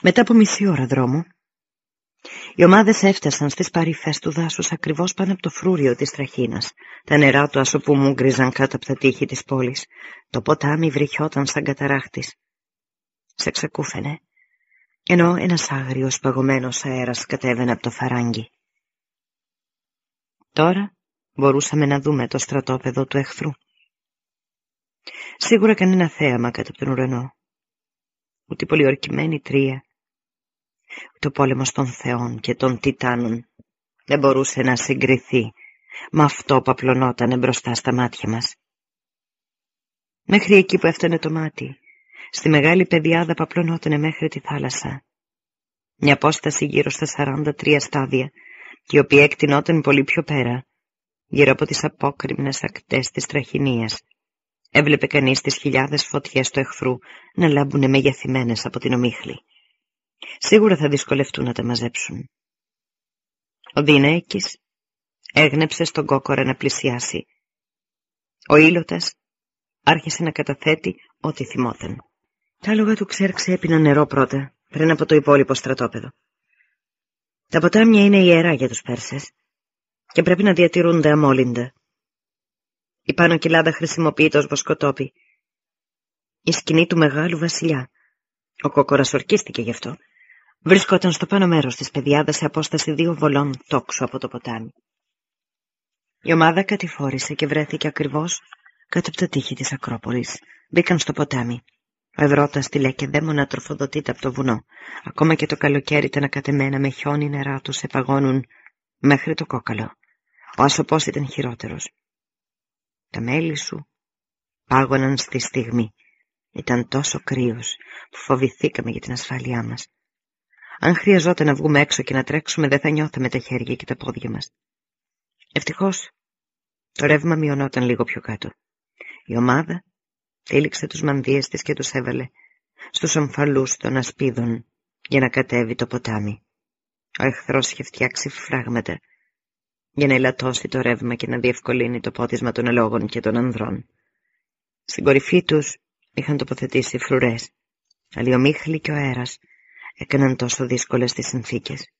Μετά από μισή ώρα δρόμο, οι ομάδες έφτασαν στις παρυφές του δάσους ακριβώς πάνω από το φρούριο της τραχίνας. Τα νερά του ασωπού μου γκριζαν κάτω από τα τείχη της πόλης. Το ποτάμι βρυχιόταν σαν καταράχτης. Σε ξεκούφαινε, ενώ ένας άγριος παγωμένος αέρας κατέβαινε από το φαράγγι. Τώρα μπορούσαμε να δούμε το στρατόπεδο του εχθρού. Σίγουρα κανένα θέαμα κάτω από τον ουρανό. Ούτε πολιορκημένη τρία. Ούτε ο πόλεμος των θεών και των τιτάνων δεν μπορούσε να συγκριθεί με αυτό που απλωνότανε μπροστά στα μάτια μας. Μέχρι εκεί που έφτανε το μάτι, στη μεγάλη πεδιάδα που απλωνότανε μέχρι τη θάλασσα. Μια απόσταση γύρω στα 43 στάδια, και η οποία εκτινόταν πολύ πιο πέρα, γύρω από τις απόκριμνες ακτές της τραχυνίας. Έβλεπε κανείς τις χιλιάδες φωτιές του εχθρού να λάμπουνε μεγεθυμένες από την ομίχλη. Σίγουρα θα δυσκολευτούν να τα μαζέψουν. Ο Δινέκης έγνεψε στον κόκορα να πλησιάσει. Ο ήλωτας άρχισε να καταθέτει ό,τι θυμόταν. Τα άλογα του ξέρξε έπιναν νερό πρώτα, πριν από το υπόλοιπο στρατόπεδο. Τα ποτάμια είναι ιερά για τους Πέρσες και πρέπει να διατηρούνται αμόλυντα. Η πάνω κοιλάδα χρησιμοποιείται ως βοσκοτόπι. Η σκηνή του μεγάλου βασιλιά. Ο κόκορας ορκίστηκε γι' αυτό. Βρισκόταν στο πάνω μέρος της πεδιάδας σε απόσταση δύο βολών τόξου από το ποτάμι. Η ομάδα κατηφόρησε και βρέθηκε ακριβώς κάτω από τα τείχη της Ακρόπολης. Μπήκαν στο ποτάμι. Ο Ευρώτα στη Λεκεδαίμονα τροφοδοτείται από το βουνό. Ακόμα και το καλοκαίρι ήταν ακατεμένα με χιόνι νερά τους επαγώνουν μέχρι το κόκαλο. Ο άσωπος ήταν χειρότερος. Τα μέλη σου πάγωναν στη στιγμή. Ήταν τόσο κρύος που φοβηθήκαμε για την ασφάλειά μας. Αν χρειαζόταν να βγούμε έξω και να τρέξουμε δεν θα νιώθαμε τα χέρια και τα πόδια μας. Ευτυχώς το ρεύμα μειωνόταν λίγο πιο κάτω. Η ομάδα τήληξε τους μανδύες της και τους έβαλε στους ομφαλούς των ασπίδων για να κατέβει το ποτάμι. Ο εχθρός είχε φτιάξει φράγματα για να ελαττώσει το ρεύμα και να διευκολύνει το πότισμα των αλόγων και των ανδρών. Στην κορυφή τους είχαν τοποθετήσει φρουρές, αλλά η ομίχλη και ο αέρας έκαναν τόσο δύσκολες τις συνθήκες.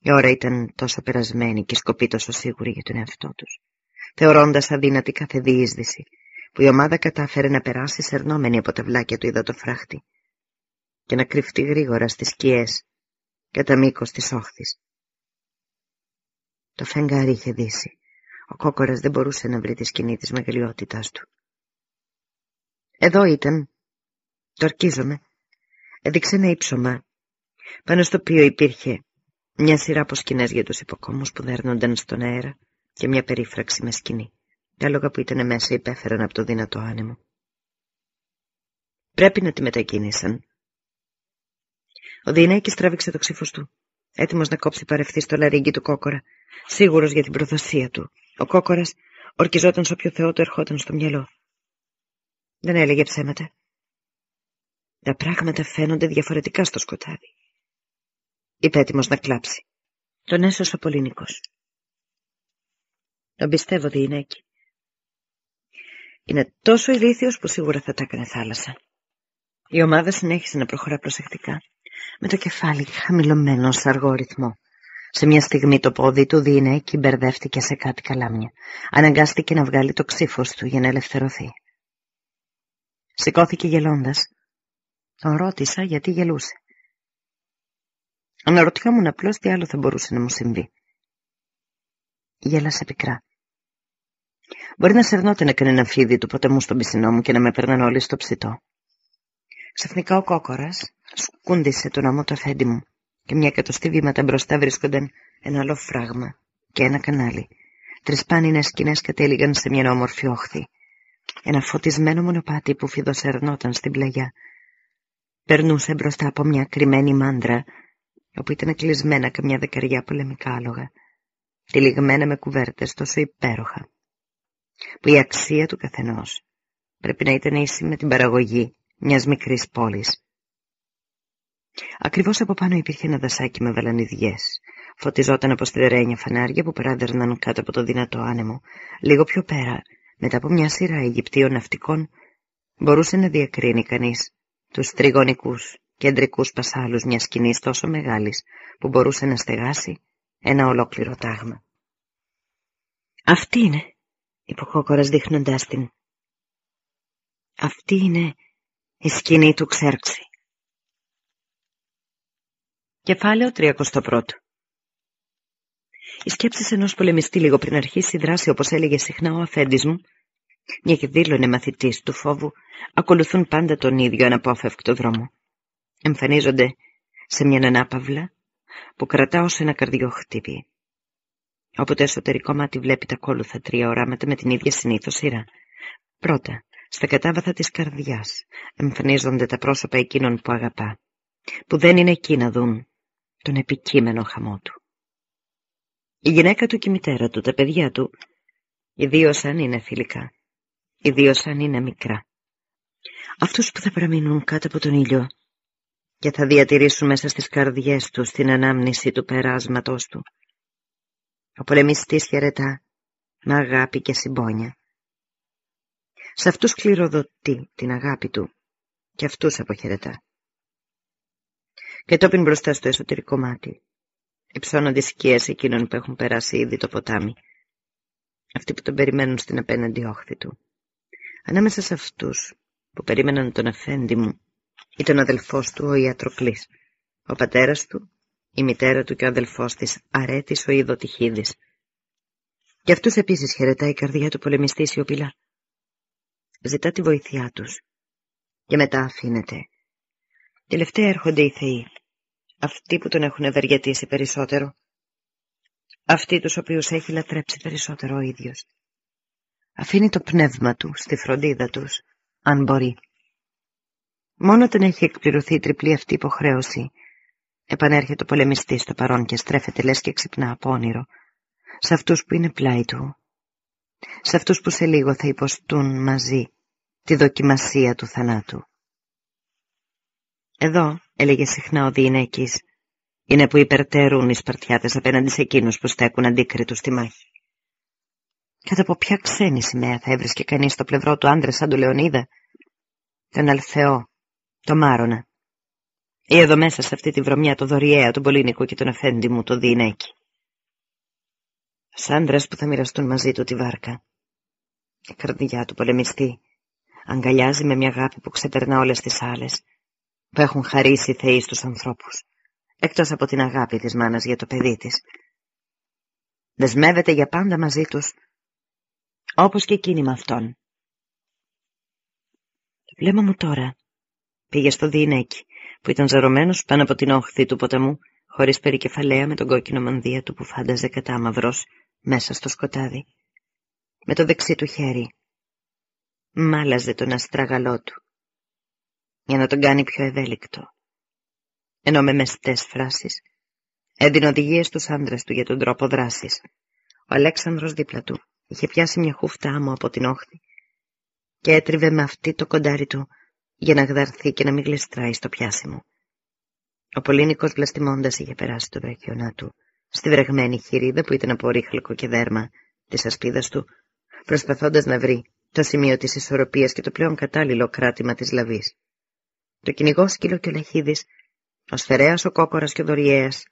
Η ώρα ήταν τόσο περασμένη και οι σκοποί τόσο σίγουροι για τον εαυτό τους, θεωρώντας αδύνατη κάθε διείσδυση, που η ομάδα κατάφερε να περάσει σερνόμενη από τα βλάκια του υδατοφράχτη και να κρυφτεί γρήγορα στις σκιές κατά μήκος της όχθης. Το φεγγάρι είχε δύσει. Ο κόκορας δεν μπορούσε να βρει τη σκηνή της μεγαλειότητάς του. Εδώ ήταν. Το αρκίζομαι. Έδειξε ένα ύψωμα, πάνω στο οποίο υπήρχε μια σειρά από σκηνές για τους υποκόμους που δέρνονταν στον αέρα και μια περίφραξη με σκηνή. Τα άλογα που ήταν μέσα υπέφεραν από το δυνατό άνεμο. Πρέπει να τη μετακίνησαν. Ο Δινέκης τράβηξε το ξύφος του, έτοιμος να κόψει παρευθύ στο λαρίγκι του κόκορα, σίγουρος για την προδοσία του. Ο κόκορας ορκιζόταν σε όποιο θεό του ερχόταν στο μυαλό. Δεν έλεγε ψέματα. Τα πράγματα φαίνονται διαφορετικά στο σκοτάδι. Είπε έτοιμος να κλάψει. Τον έσωσε ο Πολύνικος. Τον πιστεύω, Διηνέκη. Είναι τόσο ηλίθιος που σίγουρα θα τα έκανε θάλασσα. Η ομάδα συνέχισε να προχωρά προσεκτικά, με το κεφάλι χαμηλωμένο σε αργό ρυθμό. Σε μια στιγμή το πόδι του Διηνέκη μπερδεύτηκε σε κάτι καλάμια. Αναγκάστηκε να βγάλει το ξύφος του για να ελευθερωθεί. Σηκώθηκε γελώντας. Τον ρώτησα γιατί γελούσε. Αναρωτιόμουν απλώς τι άλλο θα μπορούσε να μου συμβεί. Γέλασε πικρά. Μπορεί να σερνόταν κανένα φίδι του ποταμού στον πισινό μου και να με παίρναν όλοι στο ψητό. Ξαφνικά ο κόκορας σκούντισε τον ώμο το αφέντη μου και μια εκατοστή βήματα μπροστά βρίσκονταν ένα άλλο φράγμα και ένα κανάλι. Τρεις πάνινες σκηνές κατέληγαν σε μια όμορφη όχθη. Ένα φωτισμένο μονοπάτι που φιδοσερνόταν στην πλαγιά. Περνούσε μπροστά από μια κρυμμένη μάντρα όπου ήταν κλεισμένα καμιά δεκαριά πολεμικά άλογα, τυλιγμένα με κουβέρτες τόσο υπέροχα, που η αξία του καθενός πρέπει να ήταν ίση με την παραγωγή μιας μικρής πόλης. Ακριβώς από πάνω υπήρχε ένα δασάκι με βαλανιδιές. Φωτιζόταν από στερένια φανάρια που περάδερναν κάτω από το δυνατό άνεμο. Λίγο πιο πέρα, μετά από μια σειρά Αιγυπτίων ναυτικών, μπορούσε να διακρίνει κανείς τους τριγωνικούς κεντρικούς πασάλους μιας σκηνής τόσο μεγάλης που μπορούσε να στεγάσει ένα ολόκληρο τάγμα. «Αυτή είναι», είπε ο Κόκορας δείχνοντάς την. «Αυτή είναι η σκηνή του Ξέρξη». Κεφάλαιο 31 Οι σκέψει ενός πολεμιστή λίγο πριν αρχίσει η δράση, όπως έλεγε συχνά ο αφέντης μου, μια και δήλωνε μαθητής του φόβου, ακολουθούν πάντα τον ίδιο αναπόφευκτο δρόμο. Εμφανίζονται σε μια ανάπαυλα που κρατά ως ένα καρδιοχτύπη. Όπου το εσωτερικό μάτι βλέπει τα ακόλουθα τρία οράματα με την ίδια συνήθως σειρά. Πρώτα, στα κατάβαθα της καρδιάς εμφανίζονται τα πρόσωπα εκείνων που αγαπά, που δεν είναι εκεί να δουν τον επικείμενο χαμό του. Η γυναίκα του και η μητέρα του, τα παιδιά του, ιδίω αν είναι φιλικά, ιδίω αν είναι μικρά. Αυτούς που θα παραμείνουν κάτω από τον ήλιο και θα διατηρήσουν μέσα στις καρδιές τους την ανάμνηση του περάσματός του. Ο πολεμιστής χαιρετά με αγάπη και συμπόνια. Σε αυτούς κληροδοτεί την αγάπη του και αυτούς αποχαιρετά και τόπιν μπροστά στο εσωτερικό μάτι. Υψώνονται οι σκιές εκείνων που έχουν περάσει ήδη το ποτάμι. Αυτοί που τον περιμένουν στην απέναντι όχθη του. Ανάμεσα σε αυτούς που περίμεναν τον αφέντη μου ή τον αδελφός του ο Ιατροκλής, ο πατέρας του, η μητέρα του και ο αδελφός της Αρέτης ο Ιδωτυχίδης. Και αυτούς επίσης χαιρετάει η καρδιά του πολεμιστή σιωπηλά. Ζητά τη βοήθειά τους και μετά αφήνεται. Τελευταία έρχονται οι θεοί, αυτοί που τον έχουν ευεργετήσει περισσότερο, αυτοί τους οποίους έχει λατρέψει περισσότερο ο ίδιος. Αφήνει το πνεύμα του στη φροντίδα τους, αν μπορεί. Μόνο όταν έχει εκπληρωθεί η τριπλή αυτή υποχρέωση, επανέρχεται ο πολεμιστής στο παρόν και στρέφεται λες και ξυπνά από όνειρο, σε αυτούς που είναι πλάι του, σε αυτούς που σε λίγο θα υποστούν μαζί τη δοκιμασία του θανάτου. Εδώ, έλεγε συχνά ο Διηνέκης, είναι που υπερτερούν οι Σπαρτιάτες απέναντι σε εκείνους που στέκουν αντίκριτους στη μάχη. Κατά από ποια ξένη σημαία θα έβρισκε κανείς στο πλευρό του άντρε σαν του Λεωνίδα, τον Αλθεό, τον Μάρονα, ή εδώ μέσα σε αυτή τη βρωμιά το Δωριέα, τον Πολύνικο και τον Αφέντη μου, το Διηνέκη. Σ' άντρες που θα μοιραστούν μαζί του τη βάρκα. Η καρδιά του πολεμιστή αγκαλιάζει με μια αγάπη που ξεπερνά όλες τις άλλες που έχουν χαρίσει οι θεοί στους ανθρώπους, εκτός από την αγάπη της μάνας για το παιδί της. Δεσμεύεται για πάντα μαζί τους, όπως και εκείνη με αυτόν. Το βλέμμα μου τώρα πήγε στο διηνέκι, που ήταν ζαρωμένος πάνω από την όχθη του ποταμού, χωρίς περικεφαλαία με τον κόκκινο μανδύα του που φάνταζε κατάμαυρος μέσα στο σκοτάδι. Με το δεξί του χέρι μάλαζε τον αστραγαλό του για να τον κάνει πιο ευέλικτο. Ενώ με μεστές φράσεις έδινε οδηγίες στους άντρες του για τον τρόπο δράσης. Ο Αλέξανδρος δίπλα του είχε πιάσει μια χούφτα άμμο από την όχθη και έτριβε με αυτή το κοντάρι του για να γδαρθεί και να μην γλιστράει στο πιάσιμο. Ο Πολύνικος βλαστημώντας είχε περάσει το βραχιονά του στη βρεγμένη χειρίδα που ήταν από ρίχλικο και δέρμα της ασπίδας του, προσπαθώντας να βρει το σημείο της ισορροπίας και το πλέον κατάλληλο κράτημα της λαβής. Το κυνηγό σκύλο και ο Λαχίδης, ο Σφαιρέας, ο Κόκορας και ο Δωριέας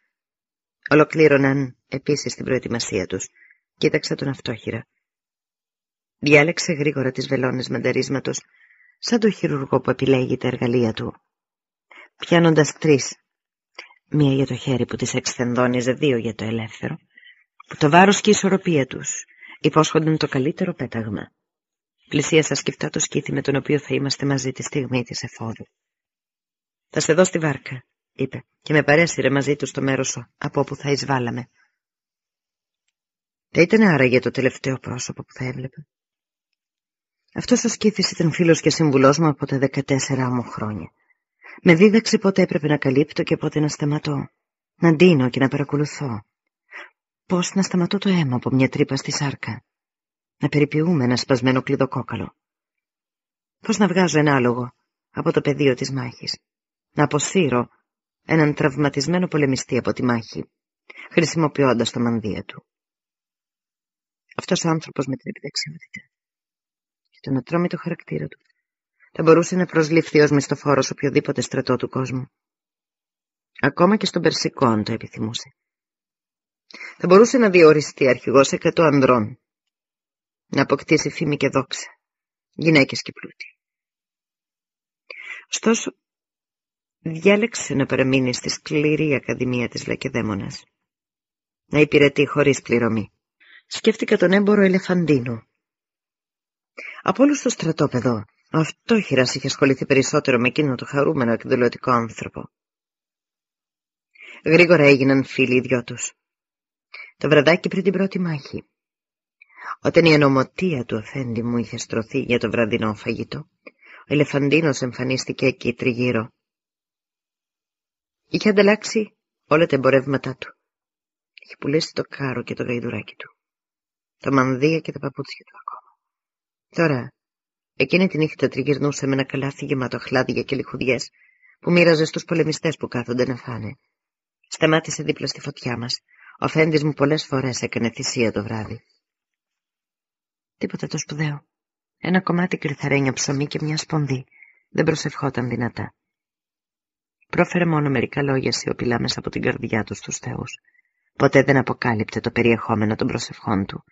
ολοκλήρωναν επίσης την προετοιμασία τους. Κοίταξε τον αυτόχειρα. Διάλεξε γρήγορα τις βελόνες μανταρίσματος, σαν το χειρουργό που επιλέγει τα εργαλεία του. Πιάνοντας τρεις, μία για το χέρι που τις εξθενδόνιζε, δύο για το ελεύθερο, που το βάρος και η ισορροπία τους υπόσχονταν το καλύτερο πέταγμα. Πλησίασα σκεφτά το σκήθι με τον οποίο θα είμαστε μαζί τη στιγμή της εφόδου. «Θα σε δω στη βάρκα», είπε, και με παρέσυρε μαζί του στο μέρος από όπου θα εισβάλαμε. Θα ήταν άραγε το τελευταίο πρόσωπο που θα έβλεπε. Αυτός ο σκήθης ήταν φίλος και συμβουλός μου από τα δεκατέσσερα μου χρόνια. Με δίδαξε πότε έπρεπε να καλύπτω και πότε να σταματώ. Να ντύνω και να παρακολουθώ. Πώς να σταματώ το αίμα από μια τρύπα στη σάρκα. Να περιποιούμε ένα σπασμένο κλειδοκόκαλο. Πώς να βγάζω ένα άλογο από το πεδίο της μάχης να αποσύρω έναν τραυματισμένο πολεμιστή από τη μάχη, χρησιμοποιώντας το μανδύα του. Αυτός ο άνθρωπος με την επιδεξιότητα και τον ατρόμητο χαρακτήρα του Θα μπορούσε να προσληφθεί ως μισθοφόρος οποιοδήποτε στρατό του κόσμου. Ακόμα και στον Περσικό αν το επιθυμούσε. Θα μπορούσε να διοριστεί αρχηγός εκατό ανδρών. Να αποκτήσει φήμη και δόξα. Γυναίκες και πλούτη. Ωστόσο, διάλεξε να παραμείνει στη σκληρή Ακαδημία της Λακεδαίμονας. Να υπηρετεί χωρίς πληρωμή. Σκέφτηκα τον έμπορο Ελεφαντίνο. Από όλους στο στρατόπεδο, ο αυτόχειρας είχε ασχοληθεί περισσότερο με εκείνο το χαρούμενο εκδηλωτικό άνθρωπο. Γρήγορα έγιναν φίλοι οι δυο τους. Το βραδάκι πριν την πρώτη μάχη. Όταν η ανομοτία του αφέντη μου είχε στρωθεί για το βραδινό φαγητό, ο Ελεφαντίνος εμφανίστηκε εκεί τριγύρω. Είχε ανταλλάξει όλα τα εμπορεύματά του. Είχε πουλήσει το κάρο και το γαϊδουράκι του. Τα μανδύα και τα παπούτσια του ακόμα. Τώρα, εκείνη τη νύχτα τριγυρνούσε με ένα καλάθι γεμάτο χλάδια και λιχουδιές που μοίραζε στους πολεμιστές που κάθονται να φάνε. Σταμάτησε δίπλα στη φωτιά μας. Ο Φέντης μου πολλές φορές έκανε θυσία το βράδυ. Τίποτα το σπουδαίο. Ένα κομμάτι κρυθαρένιο ψωμί και μια σπονδύ. Δεν προσευχόταν δυνατά. Πρόφερε μόνο μερικά λόγια σιωπηλά μέσα από την καρδιά του στους θεούς. Ποτέ δεν αποκάλυπτε το περιεχόμενο των προσευχών του.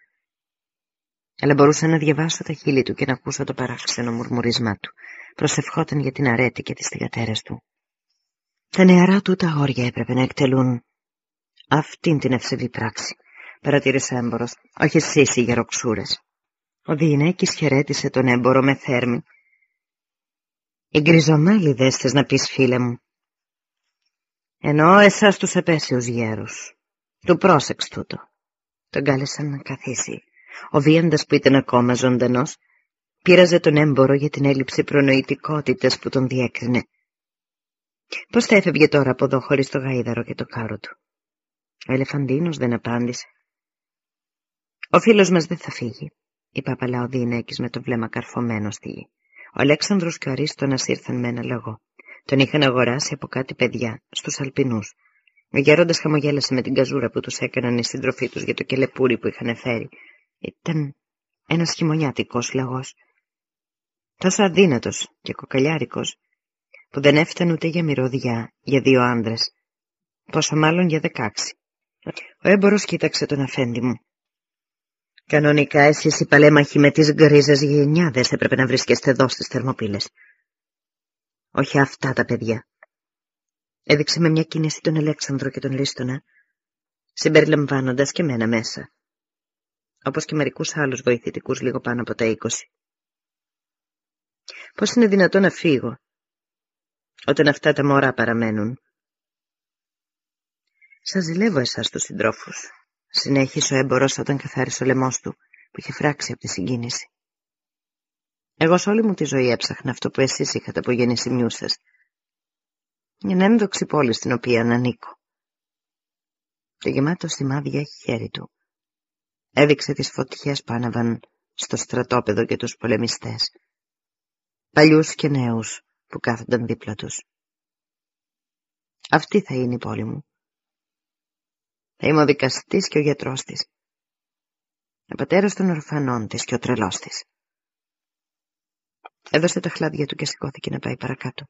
Αλλά μπορούσα να διαβάσω τα χείλη του και να ακούσω το παράξενο μουρμουρισμά του. Προσευχόταν για την αρέτη και τις θυγατέρες του. Τα νεαρά του τα αγόρια έπρεπε να εκτελούν αυτήν την ευσεβή πράξη, παρατήρησε έμπορος, όχι εσείς οι γεροξούρες. Ο Διηνέκης χαιρέτησε τον έμπορο με θέρμη. «Οι γκριζομάλιδες θες να πεις φίλε μου». «Ενώ εσάς τους επέσιους γέρους. Του πρόσεξ τούτο». Τον κάλεσαν να καθίσει. Ο βίαντας που ήταν ακόμα ζωντανός πήραζε τον έμπορο για την έλλειψη προνοητικότητας που τον διέκρινε. Πώς θα έφευγε τώρα από εδώ χωρίς το γαίδαρο και το κάρο του; Ο Ελεφαντίνος δεν απάντησε. Ο φίλος μας δεν θα φύγει είπε απαλά ο Διηνέκης με το βλέμμα καρφωμένο στη γη. Ο Αλέξανδρος και ο Αρίστονας ήρθαν με ένα λόγο. Τον είχαν αγοράσει από κάτι παιδιά, στους Αλπινούς. Ο γέροντας χαμογέλασε με την καζούρα που τους έκαναν οι σύντροφοί τους για το κελεπούρι που είχαν φέρει. Ήταν ένας χειμωνιάτικος λαγός. Τόσο αδύνατος και κοκαλιάρικος, που δεν έφτανε ούτε για μυρωδιά για δύο άντρες, πόσο μάλλον για δεκάξι. Ο έμπορος κοίταξε τον αφέντη μου. Κανονικά εσείς οι παλέμαχοι με τις γκρίζες γενιάδες έπρεπε να βρίσκεστε εδώ στις Θερμοπύλες. Όχι αυτά τα παιδιά. Έδειξε με μια κίνηση τον Αλέξανδρο και τον Λίστονα, συμπεριλαμβάνοντας και μένα μέσα. Όπως και μερικούς άλλους βοηθητικούς λίγο πάνω από τα είκοσι. Πώς είναι δυνατόν να φύγω, όταν αυτά τα μωρά παραμένουν; Σας ζηλεύω εσάς τους συντρόφους, συνέχισε ο έμπορος όταν καθάρισε ο λαιμός του, που είχε φράξει από τη συγκίνηση. Εγώ σε όλη μου τη ζωή έψαχνα αυτό που εσείς είχατε από γεννησιμιού σας. Μια ένδοξη πόλη στην οποία ανήκω. Το γεμάτο σημάδια χέρι του έδειξε τις φωτιές που άναβαν στο στρατόπεδο και τους πολεμιστές. Παλιούς και νέους που κάθονταν δίπλα τους. Αυτή θα είναι η πόλη μου. Θα είμαι ο δικαστής και ο γιατρός της. Ο πατέρας των ορφανών της και ο τρελός της. Έδωσε τα χλάδια του και σηκώθηκε να πάει παρακάτω.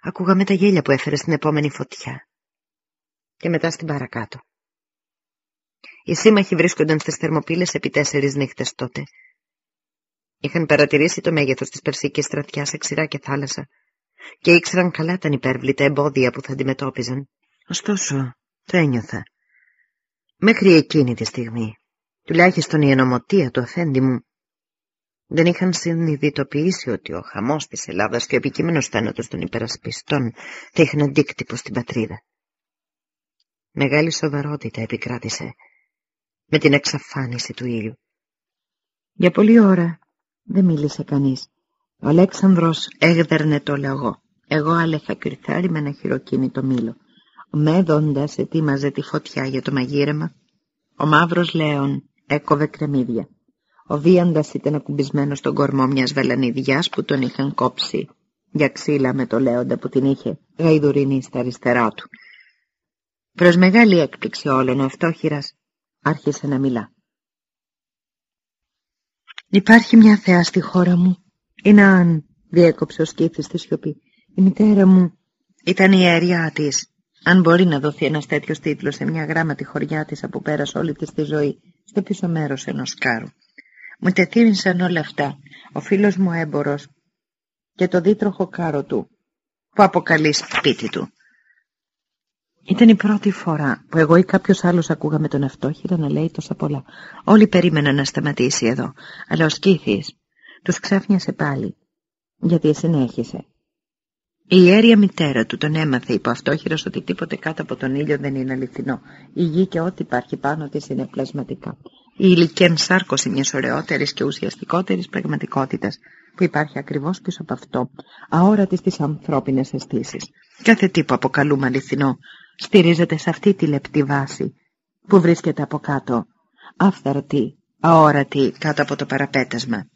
Ακούγαμε τα γέλια που έφερε στην επόμενη φωτιά. Και μετά στην παρακάτω. Οι σύμμαχοι βρίσκονταν στις θερμοπύλες επί τέσσερις νύχτες τότε. Είχαν παρατηρήσει το μέγεθος της Περσικής στρατιάς σε ξηρά και θάλασσα και ήξεραν καλά τα ανυπέρβλητα εμπόδια που θα αντιμετώπιζαν. Ωστόσο, το ένιωθα Μέχρι εκείνη τη στιγμή, τουλάχιστον η ενωμοτία του αφέντη μου, δεν είχαν συνειδητοποιήσει ότι ο χαμός της Ελλάδας και ο επικείμενος θάνατος των υπερασπιστών θα είχαν αντίκτυπο στην πατρίδα. Μεγάλη σοβαρότητα επικράτησε με την εξαφάνιση του ήλιου. Για πολλή ώρα δεν μίλησε κανείς. Ο Αλέξανδρος έγδερνε το λαγό. Εγώ άλεχα κρυθάρι με ένα χειροκίνητο μήλο. Ο Μέδοντας ετοίμαζε τη φωτιά για το μαγείρεμα. Ο μαύρος Λέων έκοβε κρεμμύδια. Ο Βίαντας ήταν ακουμπισμένος στον κορμό μιας βελανιδιάς που τον είχαν κόψει για ξύλα με το Λέοντα που την είχε γαϊδουρινή στα αριστερά του. Προς μεγάλη έκπληξη όλων ο αυτόχειρας άρχισε να μιλά. Υπάρχει μια θεά στη χώρα μου. Είναι αν Διέκοψε ο σκύθης στη σιωπή. Η μητέρα μου ήταν η ιεριά της. Αν μπορεί να δοθεί ένας τέτοιος τίτλος σε μια γράμματη χωριά της που πέρασε όλη της τη ζωή, στο πίσω μέρος ενός κάρου. Μου τεθύμισαν όλα αυτά. Ο φίλος μου έμπορος και το δίτροχο κάρο του, που αποκαλεί σπίτι του. Ήταν η πρώτη φορά που εγώ ή κάποιος άλλος ακούγαμε τον αυτόχειρα να λέει τόσα πολλά. Όλοι περίμεναν να σταματήσει εδώ, αλλά ο Σκύθης τους ξάφνιασε πάλι, γιατί συνέχισε. Η ιέρια μητέρα του τον έμαθε υπό αυτόχειρος ότι τίποτε κάτω από τον ήλιο δεν είναι αληθινό. Η γη και ό,τι υπάρχει πάνω της είναι πλασματικά. Η ηλικία σάρκωση μιας ωραιότερης και ουσιαστικότερης πραγματικότητας που υπάρχει ακριβώς πίσω από αυτό, αόρατης στις ανθρώπινες αισθήσει. Κάθε τι που αποκαλούμε αληθινό στηρίζεται σε αυτή τη λεπτή βάση που βρίσκεται από κάτω, άφθαρτη, αόρατη κάτω από το παραπέτασμα.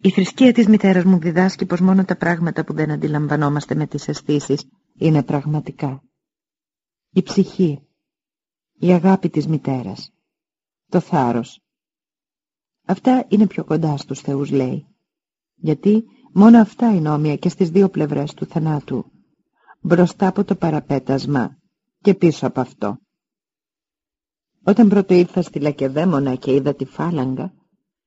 Η θρησκεία της μητέρας μου διδάσκει πως μόνο τα πράγματα που δεν αντιλαμβανόμαστε με τις αισθήσεις είναι πραγματικά. Η ψυχή, η αγάπη της μητέρας, το θάρρος. Αυτά είναι πιο κοντά στους θεούς λέει, γιατί μόνο αυτά είναι όμοια και στις δύο πλευρές του θανάτου, μπροστά από το παραπέτασμα και πίσω από αυτό. Όταν πρώτο ήρθα στη Λακεδαίμονα και είδα τη φάλαγγα,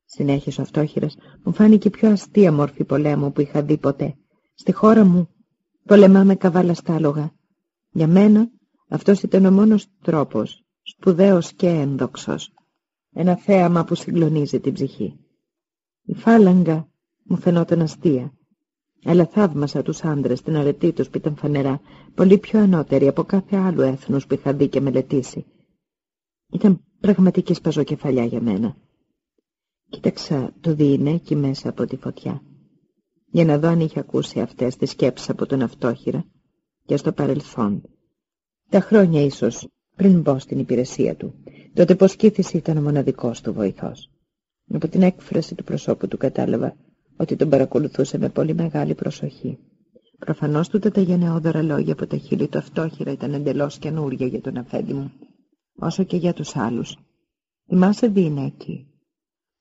συνέχισε ο αυτόχειρας, μου φάνηκε πιο αστεία μόρφη πολέμου που είχα δει ποτέ. Στη χώρα μου πολεμάμε καβάλα στάλογα. Για μένα αυτός ήταν ο μόνος τρόπος, σπουδαίος και ένδοξος. Ένα θέαμα που συγκλονίζει την ψυχή. Η φάλαγγα μου φαινόταν αστεία αλλά θαύμασα τους άντρες την αρετή τους που ήταν φανερά, πολύ πιο ανώτερη από κάθε άλλο έθνος που είχα δει και μελετήσει. Ήταν πραγματική σπαζοκεφαλιά για μένα. Κοίταξα το διηνέκι μέσα από τη φωτιά, για να δω αν είχε ακούσει αυτές τις σκέψεις από τον αυτόχειρα και στο παρελθόν. Τα χρόνια ίσως πριν μπω στην υπηρεσία του, τότε πως ήταν ο μοναδικός του βοηθός. Από την έκφραση του προσώπου του κατάλαβα ότι τον παρακολουθούσε με πολύ μεγάλη προσοχή. Προφανώς τούτα τα γενναιόδωρα λόγια από τα χείλη του αυτόχειρα ήταν εντελώς καινούρια για τον αφέντη μου, όσο και για τους άλλους. Θυμάσαι δίνε εκεί,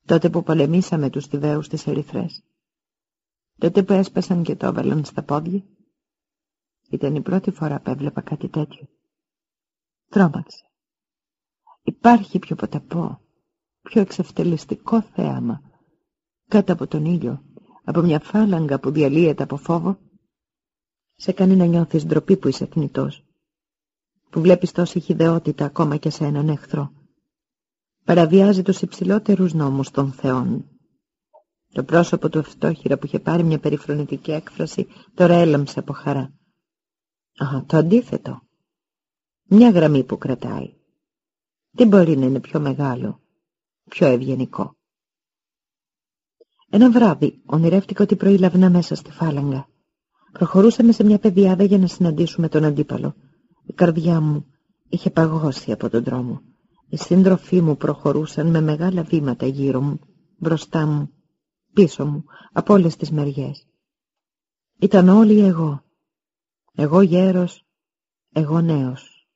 τότε που πολεμήσαμε τους Θηβαίους της Ερυθρές. Τότε που έσπασαν και το έβαλαν στα πόδια. Ήταν η πρώτη φορά που έβλεπα κάτι τέτοιο. Τρόμαξε. Υπάρχει πιο ποταπό, πιο εξευτελιστικό θέαμα κάτω από τον ήλιο, από μια φάλαγγα που διαλύεται από φόβο, σε κάνει να νιώθεις ντροπή που είσαι θνητός, που βλέπεις τόση χιδεότητα ακόμα και σε έναν εχθρό. Παραβιάζει τους υψηλότερους νόμους των θεών. Το πρόσωπο του αυτόχειρα που είχε πάρει μια περιφρονητική έκφραση τώρα έλαμψε από χαρά. Α, το αντίθετο. Μια γραμμή που κρατάει. Τι μπορεί να είναι πιο μεγάλο, πιο ευγενικό. Ένα βράδυ ονειρεύτηκα ότι προήλαβνα μέσα στη φάλαγγα. Προχωρούσαμε σε μια πεδιάδα για να συναντήσουμε τον αντίπαλο. Η καρδιά μου είχε παγώσει από τον δρόμο. Οι σύντροφοί μου προχωρούσαν με μεγάλα βήματα γύρω μου, μπροστά μου, πίσω μου, από όλες τις μεριές. Ήταν όλοι εγώ. Εγώ γέρος, εγώ νέος.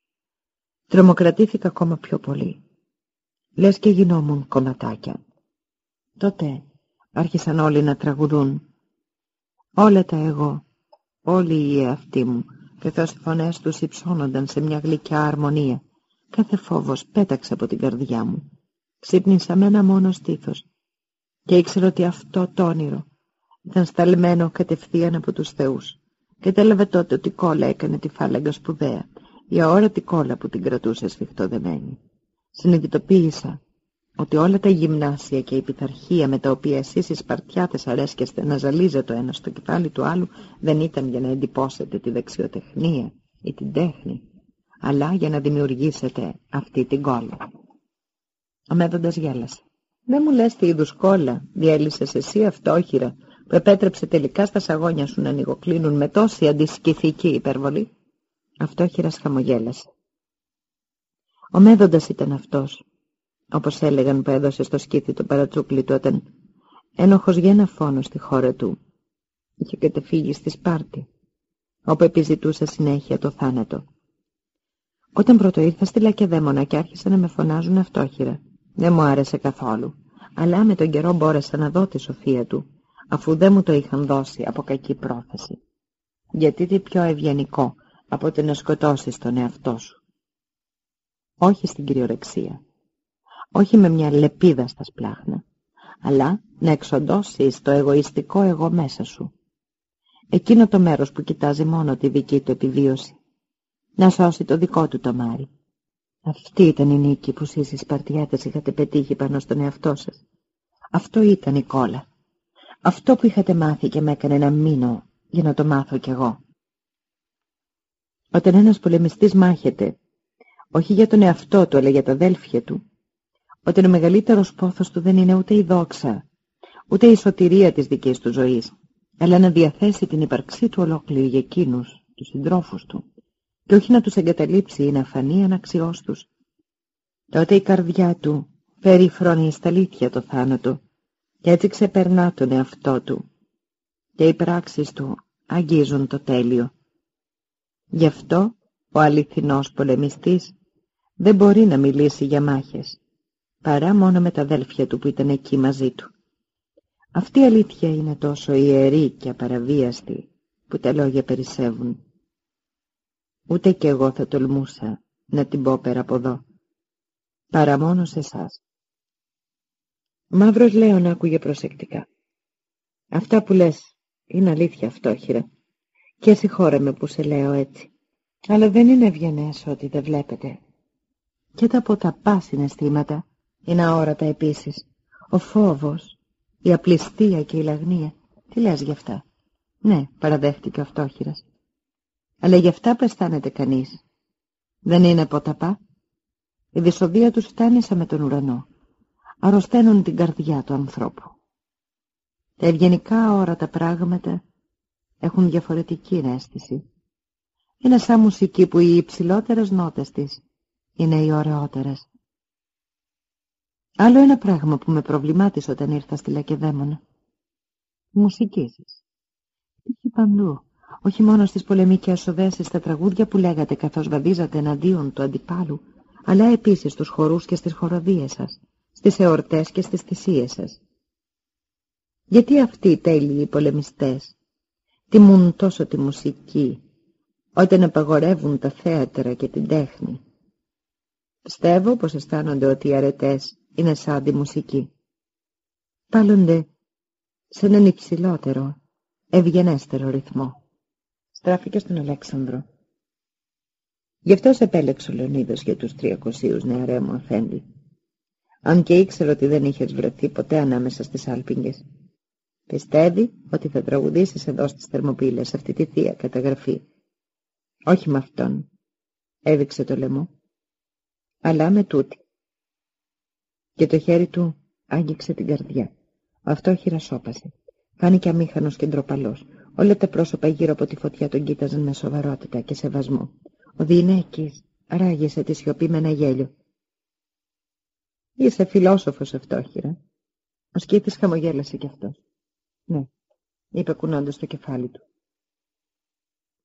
Τρομοκρατήθηκα ακόμα πιο πολύ. Λες και γινόμουν κομματάκια. Τότε άρχισαν όλοι να τραγουδούν. Όλα τα εγώ, όλοι οι εαυτοί μου, καθώς οι φωνές τους υψώνονταν σε μια γλυκιά αρμονία. Κάθε φόβος πέταξε από την καρδιά μου. Ξύπνησα με ένα μόνο στήθος και ήξερα ότι αυτό το όνειρο ήταν σταλμένο κατευθείαν από τους θεούς. Κατέλαβε τότε ότι η κόλλα έκανε τη φάλαγγα σπουδαία, η αόρατη κόλλα που την κρατούσε σφιχτοδεμένη. Συνειδητοποίησα ότι όλα τα γυμνάσια και η πειθαρχία με τα οποία εσείς οι Σπαρτιάτες αρέσκεστε να ζαλίζετε το ένα στο κεφάλι του άλλου δεν ήταν για να εντυπώσετε τη δεξιοτεχνία ή την τέχνη, αλλά για να δημιουργήσετε αυτή την κόλλα. Ο Μέδοντας γέλασε. Δεν μου λες τι είδους κόλλα διέλυσες εσύ αυτόχειρα που επέτρεψε τελικά στα σαγόνια σου να ανοιγοκλίνουν με τόση αντισκηθική υπερβολή; Αυτόχειρας χαμογέλασε. Ο Μέδοντας ήταν αυτός όπως έλεγαν που έδωσε στο σκήθι το παρατσούκλι του όταν ένοχος για ένα φόνο στη χώρα του είχε κατεφύγει στη Σπάρτη όπου επιζητούσε συνέχεια το θάνατο. Όταν πρώτο ήρθα στη Λακεδαίμονα και άρχισαν να με φωνάζουν αυτόχειρα, δεν μου άρεσε καθόλου, αλλά με τον καιρό μπόρεσα να δω τη σοφία του. αφού δεν μου το είχαν δώσει από κακή πρόθεση. Γιατί τι πιο ευγενικό από το να σκοτώσεις τον εαυτό σου. Όχι στην κυριολεξία. Όχι με μια λεπίδα στα σπλάχνα, αλλά να εξοντώσεις το εγωιστικό εγώ μέσα σου. Εκείνο το μέρος που κοιτάζει μόνο τη δική του επιβίωση. Να σώσει το δικό του το μάρι. Αυτή ήταν η νίκη που εσείς οι Σπαρτιάτες είχατε πετύχει πάνω στον εαυτό σας. Αυτό ήταν η κόλλα. Αυτό που είχατε μάθει και με έκανε να μείνω για να το μάθω κι εγώ. Όταν ένας πολεμιστής μάχεται, όχι για τον εαυτό του αλλά για τα αδέλφια του, όταν ο μεγαλύτερος πόθος του δεν είναι ούτε η δόξα, ούτε η σωτηρία της δικής του ζωής, αλλά να διαθέσει την ύπαρξή του ολόκληρη για εκείνους, τους συντρόφους του, και όχι να τους εγκαταλείψει ή να φανεί αναξιός τους. Τότε η καρδιά του φέρει φρόνη στα αλήθεια το θάνατο και έτσι ξεπερνά τον εαυτό του και οι πράξεις του αγγίζουν το τέλειο. Γι' αυτό ο αληθινός πολεμιστής δεν μπορεί να μιλήσει για μάχες, παρά μόνο με τα αδέλφια του που ήταν εκεί μαζί του. Αυτή η αλήθεια είναι τόσο ιερή και απαραβίαστη που τα λόγια περισσεύουν. Ούτε κι εγώ θα τολμούσα να την πω πέρα από εδώ, παρά μόνο σε εσάς. Μαύρος Λέων άκουγε προσεκτικά. Αυτά που λες είναι αλήθεια φτώχυρα και συγχώρε με που σε λέω έτσι. Αλλά δεν είναι ευγενές ότι δεν βλέπετε. Και τα ποταπά συναισθήματα είναι αόρατα επίσης. Ο φόβος, η απληστία και η λαγνία. Τι λες γι' αυτά; Ναι, παραδέχτηκε ο φτώχυρας. Αλλά γι' αυτά που αισθάνεται κανείς. Δεν είναι ποταπά. Η δυσοδεία τους φτάνει σαν με τον ουρανό. Αρρωσταίνουν την καρδιά του ανθρώπου. Τα ευγενικά όρατα πράγματα έχουν διαφορετική αίσθηση. Είναι σαν μουσική που οι υψηλότερες νότες της είναι οι ωραιότερες. Άλλο ένα πράγμα που με προβλημάτισε όταν ήρθα στη Λακεδαίμονα. Η μουσική σας. Είχε παντού, όχι μόνο στις πολεμικές οδέσεις στα τραγούδια που λέγατε καθώς βαδίζατε εναντίον του αντιπάλου, αλλά επίσης στους χορούς και στις χοροδίες σας, στις εορτές και στις θυσίες σας. Γιατί αυτοί οι τέλειοι πολεμιστές τιμούν τόσο τη μουσική όταν απαγορεύουν τα θέατρα και την τέχνη; Πιστεύω πως αισθάνονται ότι οι αρετές είναι σαν τη μουσική. Πάλλονται σε έναν υψηλότερο, ευγενέστερο ρυθμό. Στράφηκε στον Αλέξανδρο. Γι' αυτό σε επέλεξε ο Λεωνίδας για τους τριακοσίους νεαρέ μου αφέντη. Αν και ήξερα ότι δεν είχες βρεθεί ποτέ ανάμεσα στις Άλπιγγες. Πιστεύει ότι θα τραγουδήσεις εδώ στις Θερμοπύλες αυτή τη θεία καταγραφή. Όχι με αυτόν, έδειξε το λαιμό, αλλά με τούτη. Και το χέρι του άγγιξε την καρδιά. Αυτό χειρασόπασε. Φάνηκε αμήχανος και ντροπαλός. Όλα τα πρόσωπα γύρω από τη φωτιά τον κοίταζαν με σοβαρότητα και σεβασμό. Ο Διηνέκης ράγισε τη σιωπή με ένα γέλιο. Είσαι φιλόσοφος αυτόχειρα. Ο σκήτης χαμογέλασε κι αυτός. Ναι, είπε κουνώντας το κεφάλι του.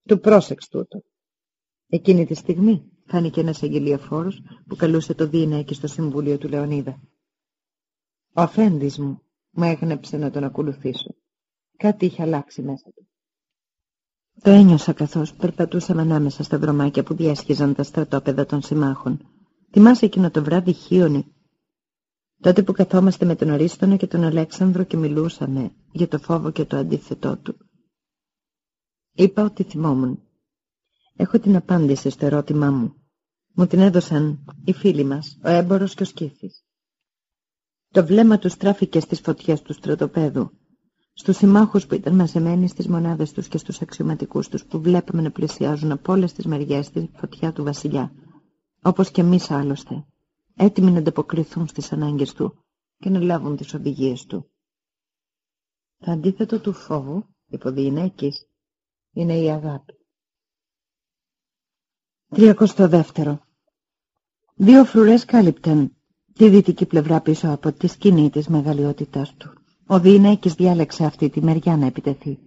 Του πρόσεξ τούτο. Εκείνη τη στιγμή φάνηκε ένας αγγελιαφόρος που καλούσε το Διηνέκη στο Συμβούλιο του Λεωνίδα. Ο αφέντης μου μου έγνεψε να τον ακολουθήσω. Κάτι είχε αλλάξει μέσα του. Το ένιωσα καθώς περπατούσαμε ανάμεσα στα δρομάκια που διέσχιζαν τα στρατόπεδα των συμμάχων. Θυμάσαι εκείνο το βράδυ χίονι. Τότε που καθόμαστε με τον Ορίστονα και τον Αλέξανδρο και μιλούσαμε για το φόβο και το αντίθετό του. Είπα ότι θυμόμουν. Έχω την απάντηση στο ερώτημά μου. Μου την έδωσαν οι φίλοι μας, ο έμπορος και ο σκύφης. Το βλέμμα τους στράφηκε στις φωτιές του στρατοπέδου στους συμμάχους που ήταν μαζεμένοι στις μονάδες τους και στους αξιωματικούς τους που βλέπαμε να πλησιάζουν από όλες τις μεριές τη φωτιά του βασιλιά, όπως και εμείς άλλωστε, έτοιμοι να ανταποκριθούν στις ανάγκες του και να λάβουν τις οδηγίες του. Το αντίθετο του φόβου, υποδιεινέκης, είναι η αγάπη. Τριακοστό δεύτερο. Δύο φρουρές κάλυπταν τη δυτική πλευρά πίσω από τη σκηνή της μεγαλειότητάς του. Ο Διηνέκης διάλεξε αυτή τη μεριά να επιτεθεί,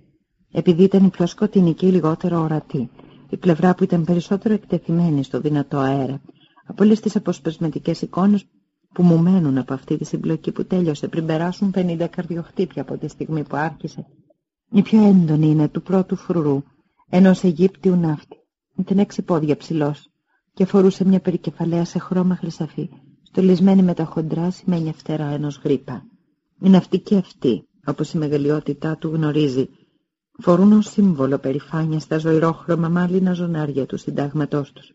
επειδή ήταν η πιο σκοτεινή και η λιγότερο ορατή, η πλευρά που ήταν περισσότερο εκτεθειμένη στο δυνατό αέρα, από όλες τις αποσπασματικές εικόνες που μου μένουν από αυτή τη συμπλοκή που τέλειωσε πριν περάσουν 50 καρδιοχτύπια από τη στιγμή που άρχισε. Η πιο έντονη είναι του πρώτου φρουρού, ενός Αιγύπτιου ναύτη. Ήταν έξι πόδια ψηλός και φορούσε μια περικεφαλαία σε χρώμα χρυσαφή, στολισμένη με τα χοντρά σημαίνει φτερά ενός γρήπα. Η ναυτική αυτή, όπως η μεγαλειότητά του γνωρίζει, φορούν ως σύμβολο περηφάνεια στα ζωηρόχρωμα μάλινα ζωνάρια του συντάγματός τους.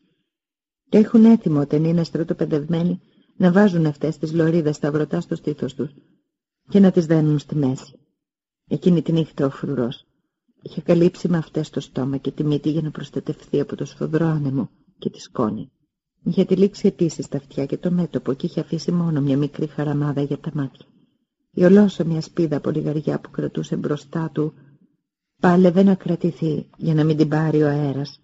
Και έχουν έτοιμο όταν είναι στρατοπεδευμένοι να βάζουν αυτές τις λωρίδες σταυρωτά στο στήθος τους και να τις δένουν στη μέση. Εκείνη τη νύχτα ο φρουρός είχε καλύψει με αυτές το στόμα και τη μύτη για να προστατευθεί από το σφοδρό άνεμο και τη σκόνη. Είχε τυλίξει επίσης τα αυτιά και το μέτωπο και είχε αφήσει μόνο μια μικρή χαραμάδα για τα μάτια. Η ολόσωμια σπίδα από λιγαριά που κρατούσε μπροστά του πάλευε να κρατηθεί για να μην την πάρει ο αέρας.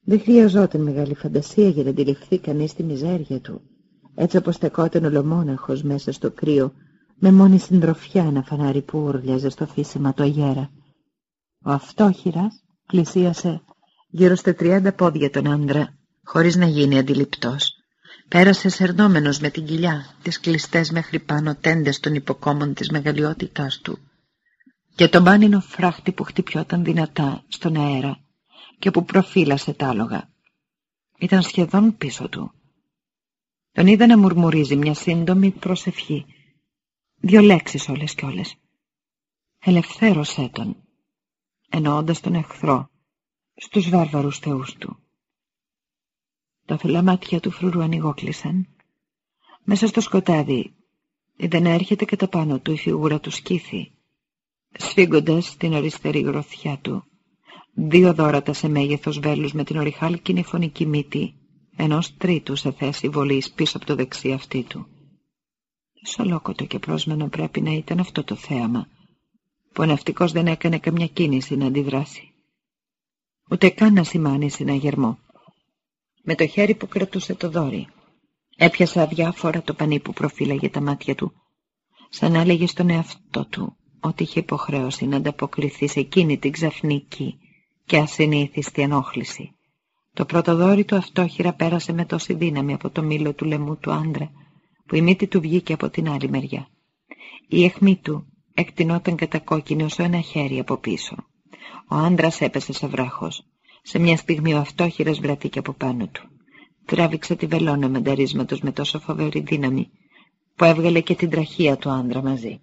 Δεν χρειαζόταν μεγάλη φαντασία για να αντιληφθεί κανείς τη μιζέρια του. Έτσι όπως στεκόταν ολομόναχος μέσα στο κρύο, με μόνη συντροφιά ένα φανάρι που ούρλιαζε στο φύσιμα του αγέρα. Ο αυτόχειρας πλησίασε γύρω στα τριάντα πόδια τον άντρα, χωρίς να γίνει αντιληπτός. Πέρασε σερνόμενος με την κοιλιά, τις κλειστές μέχρι πάνω τέντες των υποκόμων της μεγαλειότητάς του και τον πάνινο φράχτη που χτυπιόταν δυνατά στον αέρα και που προφύλασε τ' άλογα. Ήταν σχεδόν πίσω του. Τον είδα να μουρμουρίζει μια σύντομη προσευχή. Δυο λέξεις όλες κι όλες. Ελευθέρωσέ τον, εννοώντας τον εχθρό, στους βάρβαρους θεούς του. Τα φυλά μάτια του φρουρού ανοιγόκλεισαν. Μέσα στο σκοτάδι δεν έρχεται κατά πάνω του η φιγούρα του σκήθη, σφίγγοντας την αριστερή γροθιά του. Δύο δώρατα σε μέγεθος βέλους με την οριχάλκινη φωνική μύτη, ενός τρίτου σε θέση βολής πίσω από το δεξί αυτή του. Σολόκοτο και πρόσμενο πρέπει να ήταν αυτό το θέαμα, που ο ναυτικός δεν έκανε καμιά κίνηση να αντιδράσει. Ούτε καν να σημάνει συναγερμό. Με το χέρι που κρατούσε το δόρι, έπιασε αδιάφορα το πανί που προφύλαγε τα μάτια του, σαν να έλεγε στον εαυτό του ότι είχε υποχρέωση να ανταποκριθεί σε εκείνη την ξαφνική και ασυνήθιστη ενόχληση. Το πρωτοδόρι του αυτόχειρα πέρασε με τόση δύναμη από το μήλο του λαιμού του άντρα, που η μύτη του βγήκε από την άλλη μεριά. Η αιχμή του εκτινόταν κατακόκκινη όσο ένα χέρι από πίσω. Ο άντρας έπεσε σε βράχος. Σε μια στιγμή ο αυτόχειρας βρέθηκε από πάνω του. Τράβηξε τη βελόνα μενταρίσματος με τόσο φοβερή δύναμη, που έβγαλε και την τραχία του άντρα μαζί.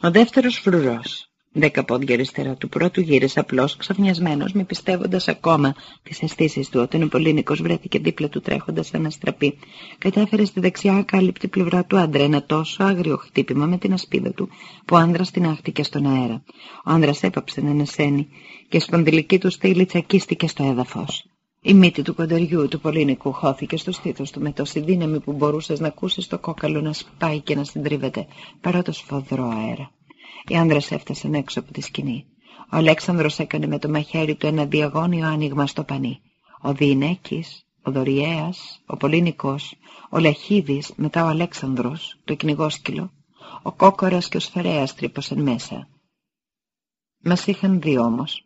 Ο δεύτερος φρουρός, δέκα πόδια αριστερά του πρώτου, γύρισε απλώς ξαφνιασμένος, μη πιστεύοντας ακόμα τις αισθήσεις του, όταν ο Πολύνικος βρέθηκε δίπλα του τρέχοντας σαν αστραπή. Κατάφερε στη δεξιά ακάλυπτη πλευρά του άντρα ένα τόσο άγριο χτύπημα με την ασπίδα του, που ο άντρας την άχτηκε στον αέρα. Ο άντρας έπαψε να ανασένει και η σπονδυλική του στήλη τσακίστηκε στο έδαφος. Η μύτη του κονταριού του Πολύνικου χώθηκε στο στήθος του με τόση δύναμη που μπορούσες να ακούσεις το κόκαλο να σπάει και να συντρίβεται παρά το σφοδρό αέρα. Οι άντρες έφτασαν έξω από τη σκηνή. Ο Αλέξανδρος έκανε με το μαχαίρι του ένα διαγώνιο άνοιγμα στο πανί. Ο Διηνέκης, ο Δωριέας, ο Πολύνικος, ο Λεχίδης, μετά ο Αλέξανδρος, το κυνηγόσκυλο, ο Κόκορας και ο Σφαιρέας τρύπωσαν μέσα. Μας είχαν δει όμως.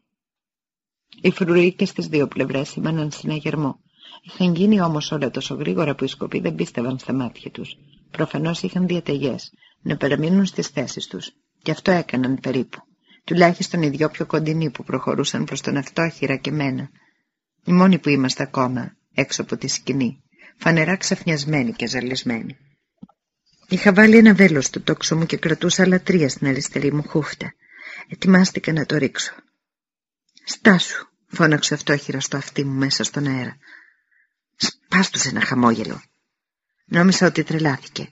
Οι φρουροί και στις δύο πλευρές σήμαναν συναγερμό. Είχαν γίνει όμως όλα τόσο γρήγορα που οι σκοποί δεν πίστευαν στα μάτια τους. Προφανώς είχαν διαταγές να παραμείνουν στις θέσεις τους. Και αυτό έκαναν περίπου. Τουλάχιστον οι δυο πιο κοντινοί που προχωρούσαν προς τον αυτόχειρα και μένα. Οι μόνοι που είμαστε ακόμα έξω από τη σκηνή. Φανερά ξαφνιασμένοι και ζαλισμένοι. Είχα βάλει ένα βέλος στο τόξο μου και κρατούσα άλλα τρία στην αριστερή μου χούφτα. Ετοιμάστηκα να το ρίξω. «Στάσου», φώναξε αυτόχειρας στο αυτί μου μέσα στον αέρα. Σπάστουσε ένα χαμόγελο. Νόμισα ότι τρελάθηκε,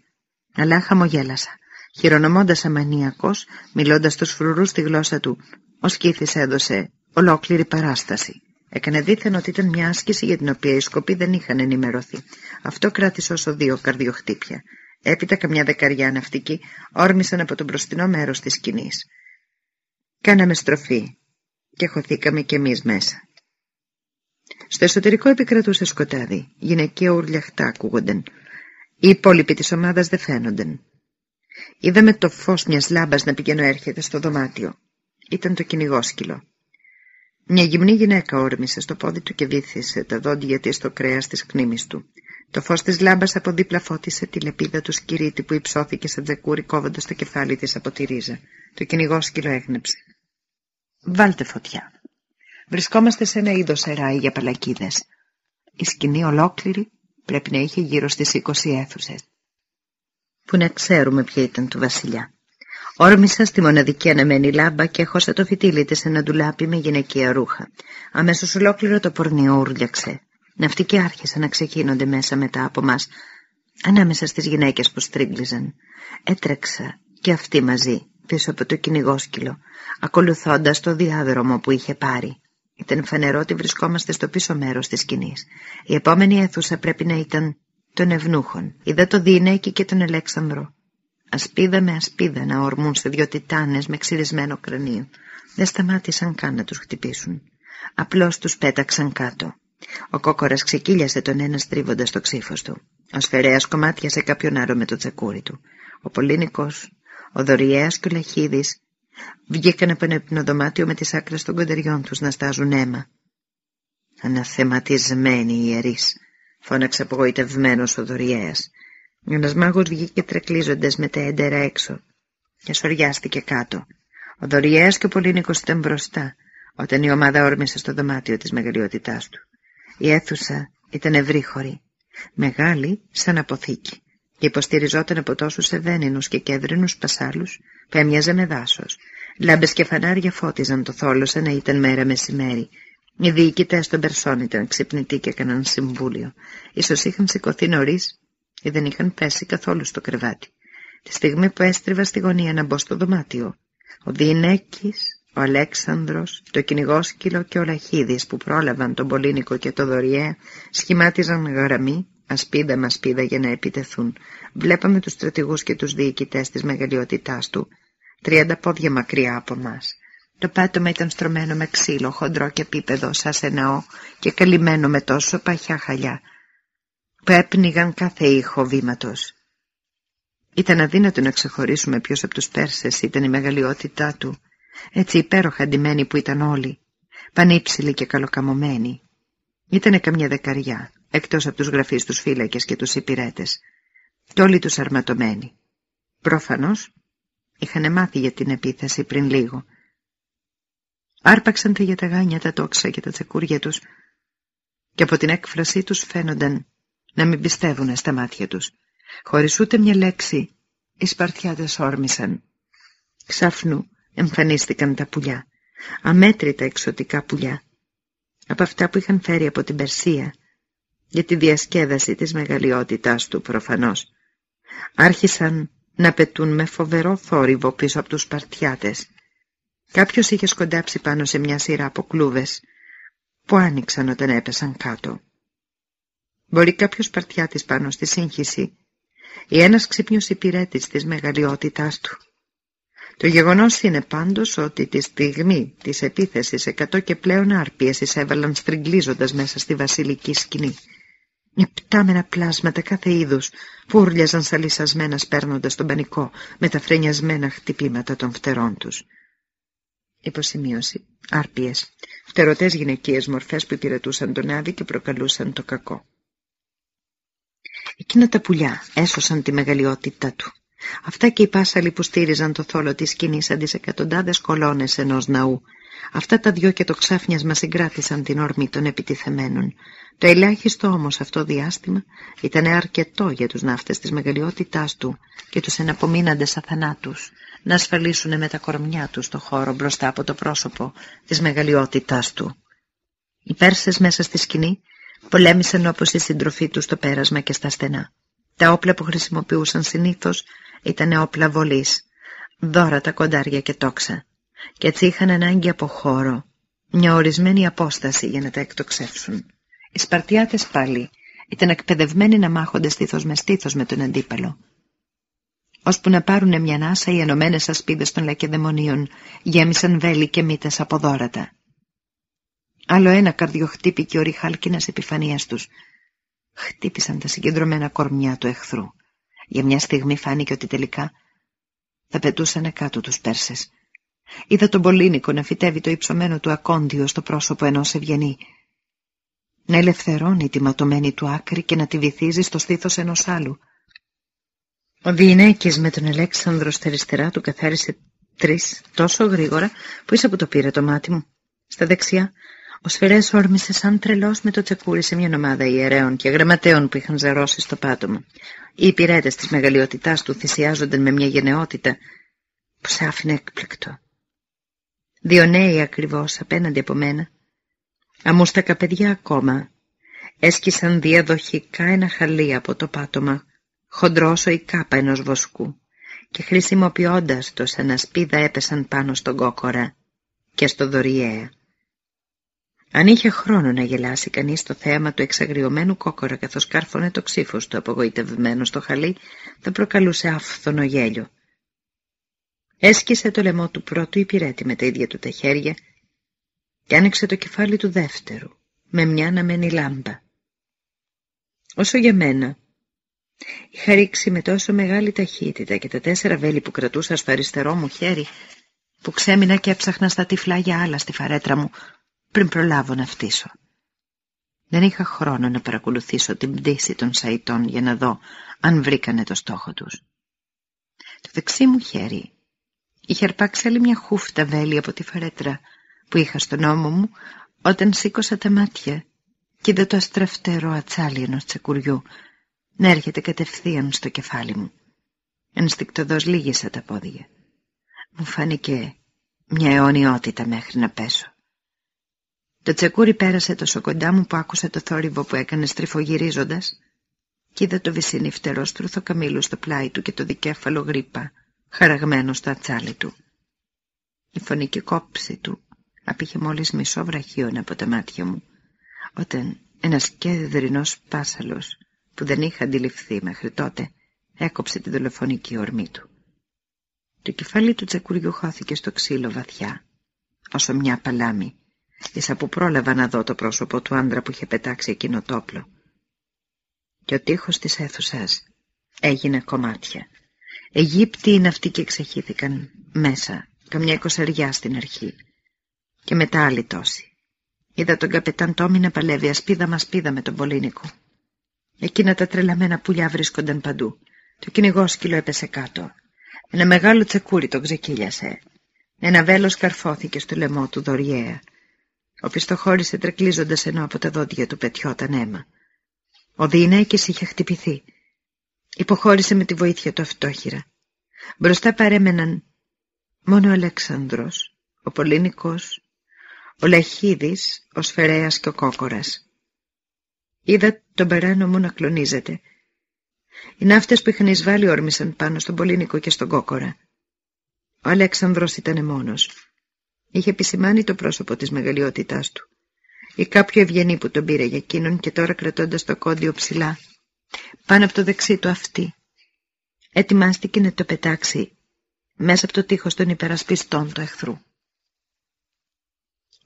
αλλά χαμογέλασα. Χειρονομώντας αμανιακός, μιλώντας στους φρουρούς στη γλώσσα του, ο Σκύθης έδωσε ολόκληρη παράσταση. Έκανε δίθεν ότι ήταν μια άσκηση για την οποία οι σκοποί δεν είχαν ενημερωθεί. Αυτό κράτησε όσο δύο καρδιοχτύπια. Έπειτα καμιά δεκαριά ναυτικοί όρμησαν από τον μπροστινό μέρος της σκηνής. Κάναμε στροφή και χωθήκαμε κι εμείς μέσα. Στο εσωτερικό επικρατούσε σκοτάδι. Γυναικεία ουρλιαχτά ακούγονταν. Οι υπόλοιποι της ομάδας δεν φαίνονταν. Είδαμε το φως μιας λάμπας να πηγαίνω έρχεται στο δωμάτιο. Ήταν το κυνηγόσκυλο. Μια γυμνή γυναίκα όρμησε στο πόδι του και βύθισε τα δόντια της στο κρέας της κνήμης του. Το φως της λάμπας από δίπλα φώτισε τη λεπίδα του σκυρίτη που υψώθηκε σαν τζεκούρι κόβοντας το κεφάλι της από τη ρίζα. Το κυνηγό σκύλο έγνεψε. «Βάλτε φωτιά. Βρισκόμαστε σε ένα είδος αεράι για παλακίδες. Η σκηνή ολόκληρη πρέπει να είχε γύρω στις 20 αίθουσες. Που να ξέρουμε ποια ήταν του βασιλιά. Όρμησα στη μοναδική αναμένη λάμπα και έχωσα το φυτίλι της ένα ντουλάπι με γυναικεία ρούχα. Αμέσως ολόκληρο το πορνιό ούρλιαξε. Ναυτικοί άρχισαν να ξεκίνονται μέσα μετά από μας, ανάμεσα στις γυναίκες που στρίγκλιζαν. Έτρεξα και αυτή μαζί, πίσω από το κυνηγόσκυλο, ακολουθώντας το διάδρομο που είχε πάρει. Ήταν φανερό ότι βρισκόμαστε στο πίσω μέρος της σκηνής. Η επόμενη αίθουσα πρέπει να ήταν των ευνούχων. Είδα το Διηνέκη και τον Ελέξανδρο. Ασπίδα με ασπίδα να ορμούν σε δυο τιτάνες με ξυρισμένο κρανίο. Δεν σταμάτησαν καν να τους χτυπήσουν. Απλώς τους πέταξαν κάτω. Ο κόκορας ξεκύλιασε τον ένα στρίβοντας το ξύφος του. Ο σφαιρέας κομμάτιασε κάποιον άλλο με το τσακούρι του. Ο Πολύνικος, ο Δωριέας και ο Λαχίδης βγήκαν από ένα υπνοδωμάτιο με τις άκρες των κοντεριών τους να στάζουν αίμα. Αναθεματισμένοι οι ιερείς, φώναξε απογοητευμένος ο Δωριέας. Ένας μάγος βγήκε τρεκλίζοντας με τα έντερα έξω και σοριάστηκε κάτω. Ο Δωριέας και ο Πολύνικος ήταν μπροστά όταν η ομάδα όρμησε στο δωμάτιο της μεγαλειότητάς του. Η αίθουσα ήταν ευρύχωρη, μεγάλη σαν αποθήκη και υποστηριζόταν από τόσους ευαίνινους και κέντρινους πασάλους που έμοιαζε με δάσος. Λάμπες και φανάρια φώτιζαν το θόλο σαν να ήταν μέρα μεσημέρι. Οι διοικητές των Περσών ήταν ξυπνητοί και έκαναν συμβούλιο. Ίσως είχαν σηκωθεί νωρίς ή δεν είχαν πέσει καθόλου στο κρεβάτι. Τη στιγμή που έστριβα στη γωνία να μπω στο δωμάτιο, ο Διηνέκης, ο Αλέξανδρος, το κυνηγόσκυλο και ο Λαχίδης που πρόλαβαν τον Πολύνικο και το Δωριέ σχημάτιζαν γραμμή, ασπίδα με ασπίδα για να επιτεθούν. Βλέπαμε τους στρατηγούς και τους διοικητές της μεγαλειότητάς του, τριάντα πόδια μακριά από μας. Το πάτωμα ήταν στρωμένο με ξύλο, χοντρό και επίπεδο, σαν σε ναό και καλυμμένο με τόσο παχιά χαλιά, που έπνιγαν κάθε ήχο βήματος. Ήταν αδύνατο να ξεχωρίσουμε ποιος από τους Πέρσες ήταν η μεγαλειότητά του, έτσι υπέροχα αντιμένοι που ήταν όλοι, πανύψηλοι και καλοκαμωμένοι. Ήτανε καμιά δεκαριά, εκτός από τους γραφείς τους φύλακες και τους υπηρέτες, και όλοι τους αρματωμένοι. Προφανώς είχαν μάθει για την επίθεση πριν λίγο. Άρπαξαν τα για τα γάνια, τα τόξα και τα τσεκούρια τους και από την έκφρασή τους φαίνονταν να μην πιστεύουν στα μάτια τους. Χωρίς ούτε μια λέξη, οι Σπαρτιάτες όρμησαν. Ξαφνού εμφανίστηκαν τα πουλιά, αμέτρητα εξωτικά πουλιά, από αυτά που είχαν φέρει από την Περσία, για τη διασκέδαση της μεγαλειότητάς του προφανώς. Άρχισαν να πετούν με φοβερό θόρυβο πίσω από τους Σπαρτιάτες. Κάποιος είχε σκοντάψει πάνω σε μια σειρά από κλούβες, που άνοιξαν όταν έπεσαν κάτω. Μπορεί κάποιος Σπαρτιάτης πάνω στη σύγχυση ή ένας ξύπνιος υπηρέτης της μεγαλειότητάς του. Το γεγονός είναι πάντως ότι τη στιγμή της επίθεσης εκατό και πλέον άρπιες εισέβαλαν στριγκλίζοντας μέσα στη βασιλική σκηνή. Υπτάμενα πλάσματα κάθε είδους φούρλιαζαν σαλισασμένα σπέρνοντας τον πανικό με τα φρενιασμένα χτυπήματα των φτερών τους. Υποσημείωση. Άρπιες. Φτερωτές γυναικείες μορφές που υπηρετούσαν τον άδη και προκαλούσαν το κακό. Εκείνα τα πουλιά έσωσαν τη μεγαλειότητά του. Αυτά και οι πάσαλοι που στήριζαν το θόλο της σκηνής σαν τις εκατοντάδες κολόνες ενός ναού. Αυτά τα δυο και το ξάφνιασμα συγκράτησαν την όρμη των επιτιθεμένων. Το ελάχιστο όμως αυτό διάστημα ήταν αρκετό για τους ναύτες της μεγαλειότητάς του και τους εναπομείναντες αθανάτους να ασφαλίσουν με τα κορμιά τους το χώρο μπροστά από το πρόσωπο της μεγαλειότητάς του. Οι Πέρσες μέσα στη σκηνή πολέμησαν όπως η συντροφή τους στο πέρασμα και στα στενά. Τα όπλα που χρησιμοποιούσαν συνήθως ήταν όπλα βολής, δώρα τα κοντάρια και τόξα, και έτσι είχαν ανάγκη από χώρο, μια ορισμένη απόσταση για να τα εκτοξεύσουν. Οι Σπαρτιάτες πάλι ήταν εκπαιδευμένοι να μάχονται στήθος με στήθος με τον αντίπαλο. Ώσπου να πάρουν μια ανάσα οι ενωμένες ασπίδες των λακεδαιμονίων γέμισαν βέλη και μύτες από δόρατα. Άλλο ένα καρδιοχτύπηκε ο ριχάλκινας επιφανίας τους. Χτύπησαν τα συγκεντρωμένα κορμιά του εχθρού. Για μια στιγμή φάνηκε ότι τελικά θα πετούσαν κάτω τους Πέρσες. Είδα τον Πολύνικο να φυτεύει το υψωμένο του ακόντιο στο πρόσωπο ενός ευγενή να ελευθερώνει τη ματωμένη του άκρη και να τη βυθίζει στο στήθος ενός άλλου. Ο Διηνέκης με τον Αλέξανδρο στα αριστερά του καθάρισε τρεις τόσο γρήγορα που ίσα που το πήρε το μάτι μου. Στα δεξιά, ο Σφαιρές όρμησε σαν τρελός με το τσεκούρι σε μια ομάδα ιερέων και γραμματέων που είχαν ζερώσει στο πάτωμα. Οι υπηρέτες της μεγαλειότητάς του θυσιάζονταν με μια γενναιότητα που σε άφηνε έκπληκτο. Δύο νέοι ακριβώς απέναντι από μένα, αμούστακα παιδιά ακόμα, έσκησαν διαδοχικά ένα χαλί από το πάτωμα, χοντρός όσο η κάπα ενός βοσκού και χρησιμοποιώντας το σαν ασπίδα έπεσαν πάνω στον κόκορα και στο δωριέα. Αν είχε χρόνο να γελάσει κανείς το θέαμα του εξαγριωμένου κόκορα καθώς κάρφωνε το ξύφος του απογοητευμένο στο χαλί, θα προκαλούσε άφθονο γέλιο. Έσκησε το λαιμό του πρώτου υπηρέτη με τα ίδια του τα χέρια και άνοιξε το κεφάλι του δεύτερου με μια αναμένη λάμπα. Όσο για μένα, είχα ρίξει με τόσο μεγάλη ταχύτητα και τα τέσσερα βέλη που κρατούσα στο αριστερό μου χέρι που ξέμεινα και έψαχνα στα τυφλά για άλλα στη φαρέτρα μου πριν προλάβω να φτύσω. Δεν είχα χρόνο να παρακολουθήσω την πτήση των σαϊτών για να δω αν βρήκανε το στόχο τους. Το δεξί μου χέρι είχε αρπάξει άλλη μια χούφτα βέλη από τη φαρέτρα που είχα στον ώμο μου όταν σήκωσα τα μάτια και είδα το αστραφτερό ατσάλι ενός τσεκουριού να έρχεται κατευθείαν στο κεφάλι μου. Ενστικτοδός λίγησα τα πόδια. Μου φάνηκε μια αιωνιότητα μέχρι να πέσω. Το τσεκούρι πέρασε τόσο κοντά μου που άκουσα το θόρυβο που έκανε στριφογυρίζοντας και είδα το βυσίνι φτερό στρούθο καμήλου στο πλάι του και το δικέφαλο γρήπα χαραγμένο στο ατσάλι του. Η φωνική κόψη του απήχε μόλις μισό βραχίον από τα μάτια μου όταν ένας κέδρινος πάσαλος που δεν είχα αντιληφθεί μέχρι τότε έκοψε τη δολοφονική ορμή του. Το κεφάλι του τσεκουριού χώθηκε στο ξύλο βαθιά όσο μια παλάμη ίσα που πρόλαβα να δω το πρόσωπο του άντρα που είχε πετάξει εκείνο το όπλο. Και ο τείχος της αίθουσας έγινε κομμάτια. Αιγύπτιοι είναι αυτοί και εξεχήθηκαν μέσα, καμιά εικοσαριά στην αρχή. Και μετά άλλοι τόσοι. Είδα τον καπετάν Τόμι να παλεύει ασπίδα μας σπίδα με τον Πολύνικο. Εκείνα τα τρελαμένα πουλιά βρίσκονταν παντού. Το κυνηγόσκυλο έπεσε κάτω. Ένα μεγάλο τσεκούρι τον ξεκύλιασε. Ένα βέλος καρφώθηκε στο λαιμό του δωριέα. Ο πιστοχώρησε τρεκλίζοντας ενώ από τα δόντια του πετιόταν αίμα. Ο Διηνέκης είχε χτυπηθεί. Υποχώρησε με τη βοήθεια του αυτόχειρα. Μπροστά παρέμεναν μόνο ο Αλέξανδρος, ο Πολύνικος, ο Λαχίδης, ο Σφαιρέας και ο Κόκορας. Είδα τον περάνο μου να κλονίζεται. Οι ναύτες που είχαν εισβάλει όρμησαν πάνω στον Πολύνικο και στον Κόκορα. Ο Αλέξανδρος ήταν μόνος. Είχε επισημάνει το πρόσωπο της μεγαλειότητάς του. Ή κάποιο ευγενή που τον πήρε για εκείνον και τώρα κρατώντας το κόντιο ψηλά, πάνω από το δεξί του αυτή. Ετοιμάστηκε να το πετάξει μέσα από το τείχος των υπερασπιστών του εχθρού.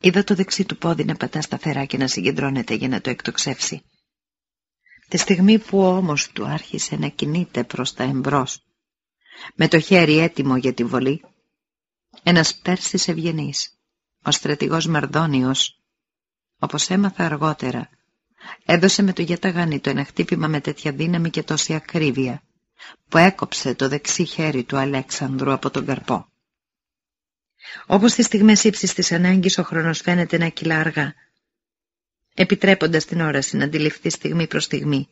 Είδα το δεξί του πόδι να πατά σταθερά και να συγκεντρώνεται για να το εκτοξεύσει. Τη στιγμή που όμως του άρχισε να κινείται προς τα εμπρός, με το χέρι έτοιμο για τη βολή, ένας Πέρσης ευγενής, ο στρατηγός Μαρδόνιος, όπως έμαθα αργότερα, έδωσε με το γιαταγάνι του ένα χτύπημα με τέτοια δύναμη και τόση ακρίβεια, που έκοψε το δεξί χέρι του Αλέξανδρου από τον καρπό. Όπως στις στιγμές ύψης της ανάγκης ο χρόνος φαίνεται να κυλά αργά, επιτρέποντας την όραση να αντιληφθεί στιγμή προς στιγμή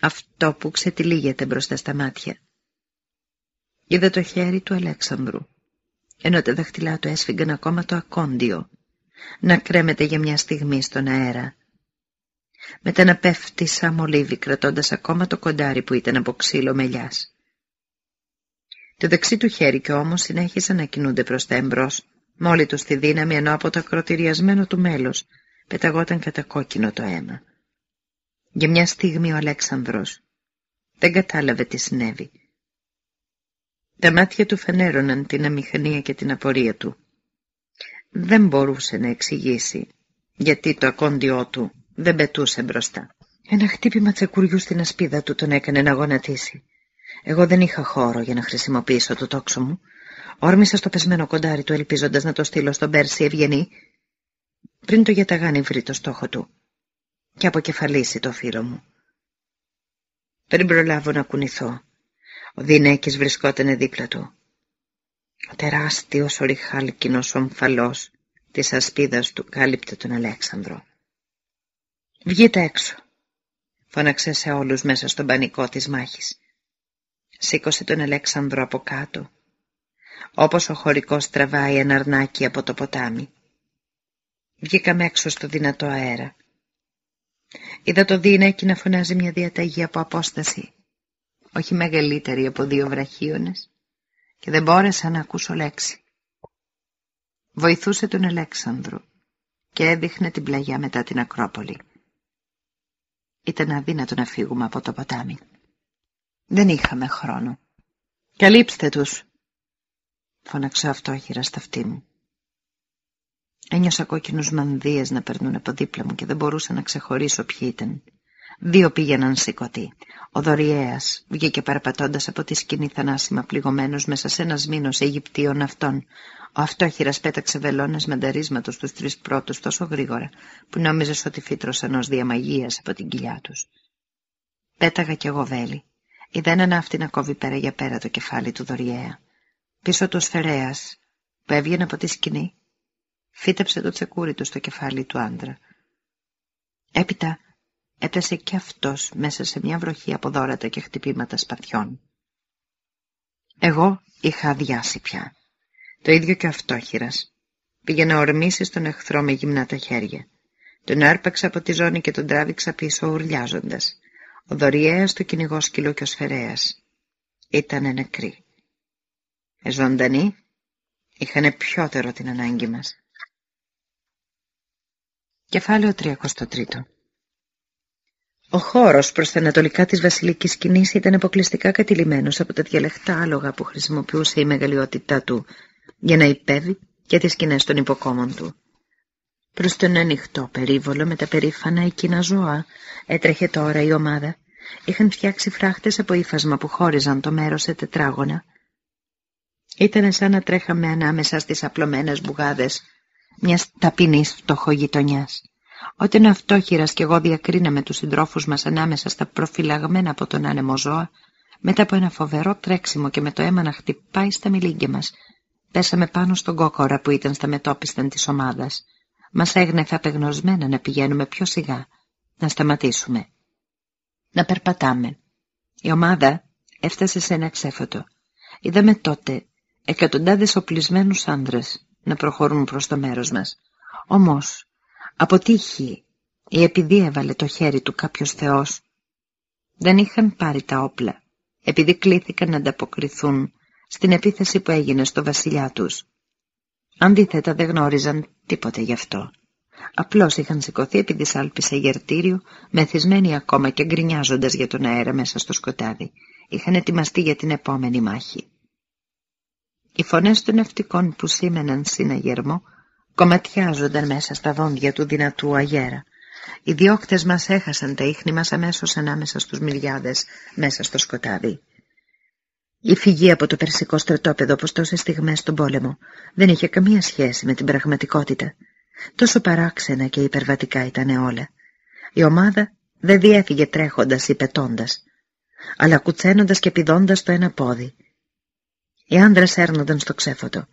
αυτό που ξετυλίγεται μπροστά στα μάτια. Είδα το χέρι του Αλέξανδρου ενώ τα δάχτυλά του έσφυγαν ακόμα το ακόντιο, να κρέμεται για μια στιγμή στον αέρα. Μετά να πέφτει σαν μολύβι κρατώντας ακόμα το κοντάρι που ήταν από ξύλο μελιάς. Το δεξί του χέρι και όμως συνέχισαν να κινούνται προς τα εμπρός, μόλι του στη δύναμη ενώ από το ακροτηριασμένο του μέλος πεταγόταν κατά κόκκινο το αίμα. Για μια στιγμή ο Αλέξανδρος δεν κατάλαβε τι συνέβη. Τα μάτια του φανέρωναν την αμηχανία και την απορία του. Δεν μπορούσε να εξηγήσει γιατί το ακόντιό του δεν πετούσε μπροστά. Ένα χτύπημα τσεκουριού στην ασπίδα του τον έκανε να γονατίσει. Εγώ δεν είχα χώρο για να χρησιμοποιήσω το τόξο μου. Όρμησα στο πεσμένο κοντάρι του ελπίζοντας να το στείλω στον Πέρσι ευγενή πριν το γιαταγάνι βρει το στόχο του. και αποκεφαλίσει το φίλο μου. Πριν προλάβω να κουνηθώ, ο Δινέκης βρισκόταν δίπλα του. Ο τεράστιος οριχάλκινος ομφαλός της ασπίδας του κάλυπτε τον Αλέξανδρο. «Βγείτε έξω», φώναξε σε όλους μέσα στον πανικό της μάχης. Σήκωσε τον Αλέξανδρο από κάτω, όπως ο χωρικός τραβάει ένα αρνάκι από το ποτάμι. Βγήκαμε έξω στο δυνατό αέρα. Είδα το Δίνεκι να φωνάζει μια διαταγή από απόσταση, όχι μεγαλύτερη από δύο βραχίονες, και δεν μπόρεσα να ακούσω λέξη. Βοηθούσε τον Αλέξανδρο και έδειχνε την πλαγιά μετά την Ακρόπολη. Ήταν αδύνατο να φύγουμε από το ποτάμι. Δεν είχαμε χρόνο. «Καλύψτε τους», φώναξε αυτόχειρα στα αυτή μου. Ένιωσα κόκκινους μανδύες να περνούν από δίπλα μου και δεν μπορούσα να ξεχωρίσω ποιοι ήταν. Δύο πήγαιναν σηκωτοί. Ο Δωριέας βγήκε παραπατώντας από τη σκηνή θανάσιμα πληγωμένος μέσα σε ένας μήνος Αιγυπτίων αυτών. Ο αυτόχειρας πέταξε βελόνες μανταρίσματος στους τρεις πρώτους τόσο γρήγορα που νόμιζες ότι φύτρωσαν ως διαμαγείας από την κοιλιά τους. Πέταγα κι εγώ βέλη. Είδα ένα ναύτη να κόβει πέρα για πέρα το κεφάλι του Δωριέα. Πίσω του Σφαιρέας που έβγαινε από τη σκηνή φύτεψε το τσεκούρι του στο κεφάλι του άντρα. Έπειτα έπεσε κι αυτός μέσα σε μια βροχή από δόρατα και χτυπήματα σπαθιών. Εγώ είχα αδειάσει πια. Το ίδιο και ο αυτόχειρας. Πήγε να ορμήσεις στον εχθρό με γυμνά τα χέρια. Τον άρπαξα από τη ζώνη και τον τράβηξα πίσω ουρλιάζοντας. Ο δωριέας, το κυνηγό σκυλό και ο σφαιρέας. Ήτανε νεκροί. Ε, ζωντανοί είχανε πιότερο την ανάγκη μας. Κεφάλαιο 33 Ο χώρος προς τα ανατολικά της βασιλικής σκηνής ήταν αποκλειστικά κατηλημένος από τα διαλεχτά άλογα που χρησιμοποιούσε η μεγαλειότητά του για να υπέβει και τις σκηνές των υποκόμων του. Προς τον ανοιχτό περίβολο με τα περήφανα εκείνα ζώα έτρεχε τώρα η ομάδα. Είχαν φτιάξει φράχτες από ύφασμα που χώριζαν το μέρος σε τετράγωνα. Ήταν σαν να τρέχαμε ανάμεσα στις απλωμένες μπουγάδες μιας ταπεινής φτωχογειτονιάς. Όταν ο αυτόχειρας και εγώ διακρίναμε τους συντρόφους μας ανάμεσα στα προφυλαγμένα από τον άνεμο ζώα, μετά από ένα φοβερό τρέξιμο και με το αίμα να χτυπάει στα μιλίγκια μας, πέσαμε πάνω στον κόκορα που ήταν στα μετόπισθεν της ομάδας. Μας έγνεφε απεγνωσμένα να πηγαίνουμε πιο σιγά, να σταματήσουμε. Να περπατάμε. Η ομάδα έφτασε σε ένα ξέφωτο. Είδαμε τότε εκατοντάδες οπλισμένους άντρες να προχωρούν προς το μέρος μας. Όμως, από τύχη ή επειδή έβαλε το χέρι του κάποιος θεός, δεν είχαν πάρει τα όπλα, επειδή κλήθηκαν να ανταποκριθούν στην επίθεση που έγινε στο βασιλιά τους. Αντίθετα δεν γνώριζαν τίποτε γι' αυτό. Απλώς είχαν σηκωθεί επειδή σάλπισε γερτήριο, μεθυσμένοι ακόμα και γκρινιάζοντας για τον αέρα μέσα στο σκοτάδι. Είχαν ετοιμαστεί για την επόμενη μάχη. Οι φωνές των ναυτικών που σήμαιναν συναγερμό κομματιάζονταν μέσα στα δόντια του δυνατού αγέρα. Οι διώκτες μας έχασαν τα ίχνη μας αμέσως ανάμεσα στους μιλιάδες μέσα στο σκοτάδι. Η φυγή από το περσικό στρατόπεδο όπως τόσες στιγμές στον πόλεμο δεν είχε καμία σχέση με την πραγματικότητα. Τόσο παράξενα και υπερβατικά ήταν όλα. Η ομάδα δεν διέφυγε τρέχοντας ή πετώντας, αλλά κουτσένοντας και πηδώντας το ένα πόδι. Οι άνδρες έρνονταν στο ξέφωτο.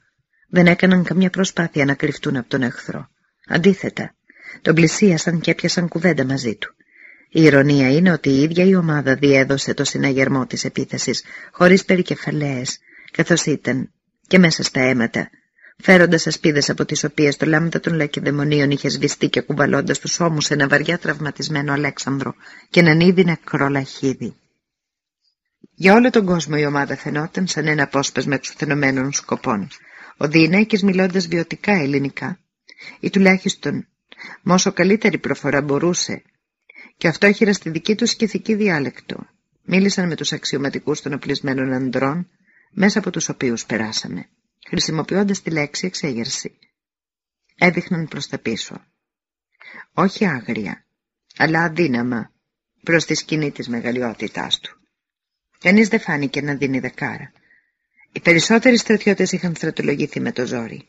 Δεν έκαναν καμιά προσπάθεια να κρυφτούν από τον εχθρό. Αντίθετα, τον πλησίασαν και έπιασαν κουβέντα μαζί του. Η ηρωνία είναι ότι η ίδια η ομάδα διέδωσε το συναγερμό της επίθεσης χωρίς περικεφαλαίες, καθώς ήταν και μέσα στα αίματα, φέροντας ασπίδες από τις οποίες το λάμδα των λακεδαιμονίων είχε σβηστεί και κουβαλώντας τους ώμους ένα βαριά τραυματισμένο Αλέξανδρο και έναν ήδη νεκρό λαχίδι. Για όλο τον κόσμο η ομάδα φαινόταν σαν ένα απόσπασμα εξουθενωμένων σκοπών. Ο Διηνέκης μιλώντας βιωτικά ελληνικά, ή τουλάχιστον με όσο καλύτερη προφορά μπορούσε, και αυτό έχειρα στη δική του σκηθική διάλεκτο. Μίλησαν με τους αξιωματικούς των οπλισμένων ανδρών, μέσα από τους οποίους περάσαμε, χρησιμοποιώντας τη λέξη εξέγερση. Έδειχναν προς τα πίσω. Όχι άγρια, αλλά αδύναμα προς τη σκηνή της μεγαλειότητάς του. Κανείς δεν φάνηκε να δίνει δεκάρα. Οι περισσότεροι στρατιώτες είχαν στρατολογηθεί με το ζόρι.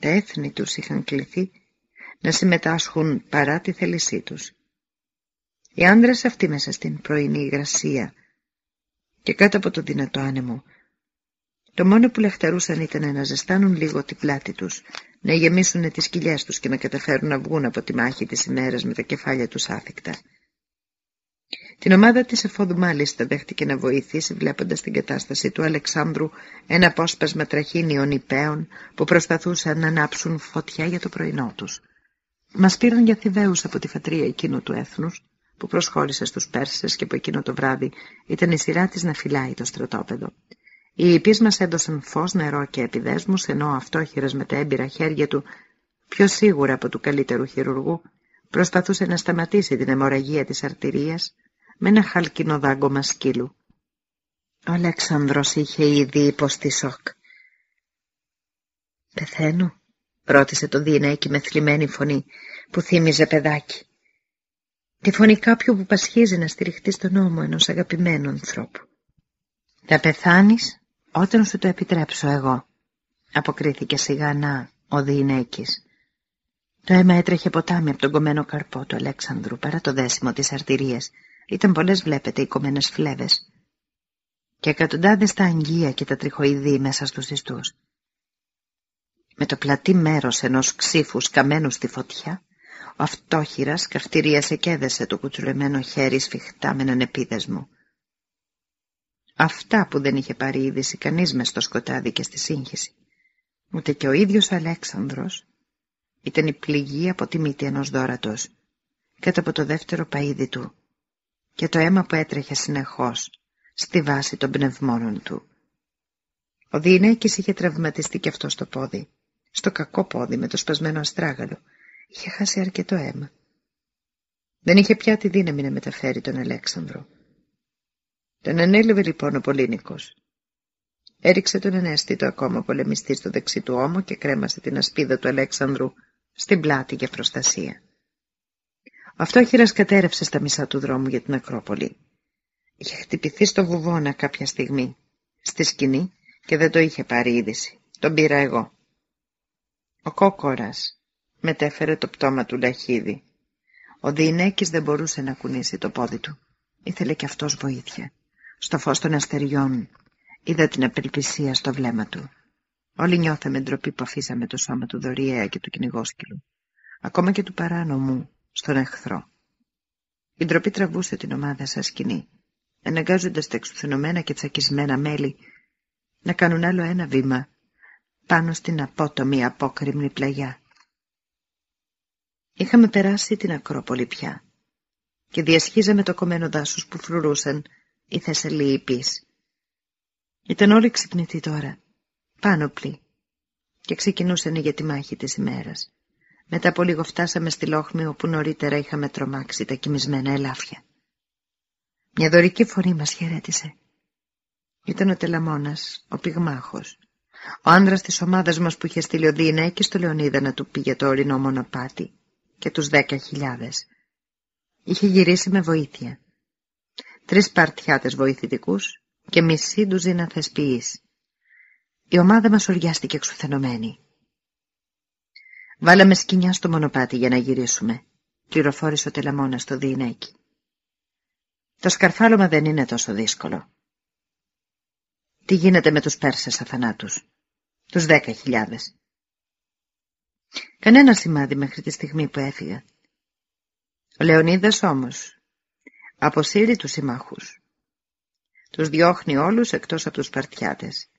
Τα έθνη τους είχαν κληθεί να συμμετάσχουν παρά τη θέλησή τους. Οι άντρες αυτοί μέσα στην πρωινή υγρασία και κάτω από το δυνατό άνεμο το μόνο που λεχτερούσαν ήταν να ζεστάνουν λίγο την πλάτη τους, να γεμίσουν τις κοιλιές τους και να καταφέρουν να βγουν από τη μάχη της ημέρας με τα κεφάλια τους άφικτα. Την ομάδα της εφόδου μάλιστα δέχτηκε να βοηθήσει βλέποντας την κατάσταση του Αλεξάνδρου ένα απόσπασμα τραχήνιων υπέων που προσπαθούσαν να ανάψουν φωτιά για το πρωινό τους. Μας πήραν για θηβαίους από τη φατρία εκείνου του έθνους που προσχώρησε στους Πέρσες και που εκείνο το βράδυ ήταν η σειρά της να φυλάει το στρατόπεδο. Οι υπείς μας έδωσαν φως, νερό και επιδέσμους, ενώ αυτόχειρας με τα έμπειρα χέρια του, πιο σίγουρα από του καλύτερου χειρουργού, προσπαθούσε να σταματήσει την αιμορραγία της αρτηρίας με ένα χαλκινό δάγκωμα σκύλου. Ο Αλέξανδρος είχε ήδη υποστεί σοκ. «Πεθαίνω» ρώτησε το Διενέκη με θλιμμένη φωνή που θύμιζε παιδάκι. Τη φωνή κάποιου που πασχίζει να στηριχτεί στον νόμο ενός αγαπημένου ανθρώπου. «Θα πεθάνεις όταν σου το επιτρέψω εγώ», αποκρίθηκε σιγανά ο Διηνέκης. Το αίμα έτρεχε ποτάμι από τον κομμένο καρπό του Αλέξανδρου παρά το δέσιμο της αρτηρίας. Ήταν πολλές βλέπετε οι κομμένες φλέβες και εκατοντάδες τα αγγεία και τα τριχοειδή μέσα στους ιστούς. Με το πλατή μέρος ενός ξύφου καμένου στη φωτιά, ο αυτόχειρας καυτηρίασε και έδεσε το κουτσουλεμένο χέρι σφιχτά με έναν επίδεσμο. Αυτά που δεν είχε πάρει είδηση κανείς μες στο σκοτάδι και στη σύγχυση. Ούτε και ο ίδιος Αλέξανδρος ήταν η πληγή από τη μύτη ενός δόρατος κάτω από το δεύτερο παΐδι του και το αίμα που έτρεχε συνεχώς στη βάση των πνευμόνων του. Ο Διηνέκης είχε τραυματιστεί και αυτό στο πόδι, στο κακό πόδι με το σπασμένο αστράγαλο. Είχε χάσει αρκετό αίμα. Δεν είχε πια τη δύναμη να μεταφέρει τον Αλέξανδρο. Τον ανέλαβε λοιπόν ο Πολύνικος. Έριξε τον ανέστητο ακόμα πολεμιστή στο δεξί του ώμο και κρέμασε την ασπίδα του Αλέξανδρου στην πλάτη για προστασία. Ο αυτόχειρας κατέρευσε στα μισά του δρόμου για την Ακρόπολη. Είχε χτυπηθεί στο βουβόνα κάποια στιγμή, στη σκηνή, και δεν το είχε πάρει είδηση. Τον πήρα εγώ. Ο κόκορας μετέφερε το πτώμα του λαχίδι. Ο Διηνέκης δεν μπορούσε να κουνήσει το πόδι του. Ήθελε κι αυτός βοήθεια. Στο φως των αστεριών είδα την απελπισία στο βλέμμα του. Όλοι νιώθαμε ντροπή που αφήσαμε το σώμα του δωριέα και του κυνηγόσκυλου. Ακόμα και του παράνομου στον εχθρό. Η ντροπή τραβούσε την ομάδα σαν σκηνή, αναγκάζοντας τα εξουθενωμένα και τσακισμένα μέλη να κάνουν άλλο ένα βήμα πάνω στην απότομη απόκρημνη πλαγιά. Είχαμε περάσει την Ακρόπολη πια και διασχίζαμε το κομμένο δάσος που φρουρούσαν οι Θεσσαλίοι πεις. Ήταν όλοι ξυπνητοί τώρα, πάνωπλοι, και ξεκινούσαν για τη μάχη της ημέρας. Μετά από λίγο φτάσαμε στη Λόχμη όπου νωρίτερα είχαμε τρομάξει τα κοιμισμένα ελάφια. Μια δωρική φωνή μας χαιρέτησε. Ήταν ο Τελαμόνας, ο πυγμάχος. Ο άνδρας της ομάδας μας που είχε στείλει ο Διηνέκη στο Λεωνίδα να του πει για το ορεινό μονοπάτι και τους δέκα χιλιάδες. Είχε γυρίσει με βοήθεια. Τρεις παρτιάτες βοηθητικούς και μισή ντουζίνα θεσποιείς. Η ομάδα μας οριάστηκε εξουθενωμένη. Βάλαμε σκηνιά στο μονοπάτι για να γυρίσουμε, πληροφόρησε ο Τελαμόνας στο Διηνέκη. Το σκαρφάλωμα δεν είναι τόσο δύσκολο. Τι γίνεται με τους Πέρσες αθανάτους, τους δέκα χιλιάδες. Κανένα σημάδι μέχρι τη στιγμή που έφυγα. Ο Λεωνίδας όμως αποσύρει τους συμμάχους. Τους διώχνει όλους εκτός από τους Σπαρτιάτες.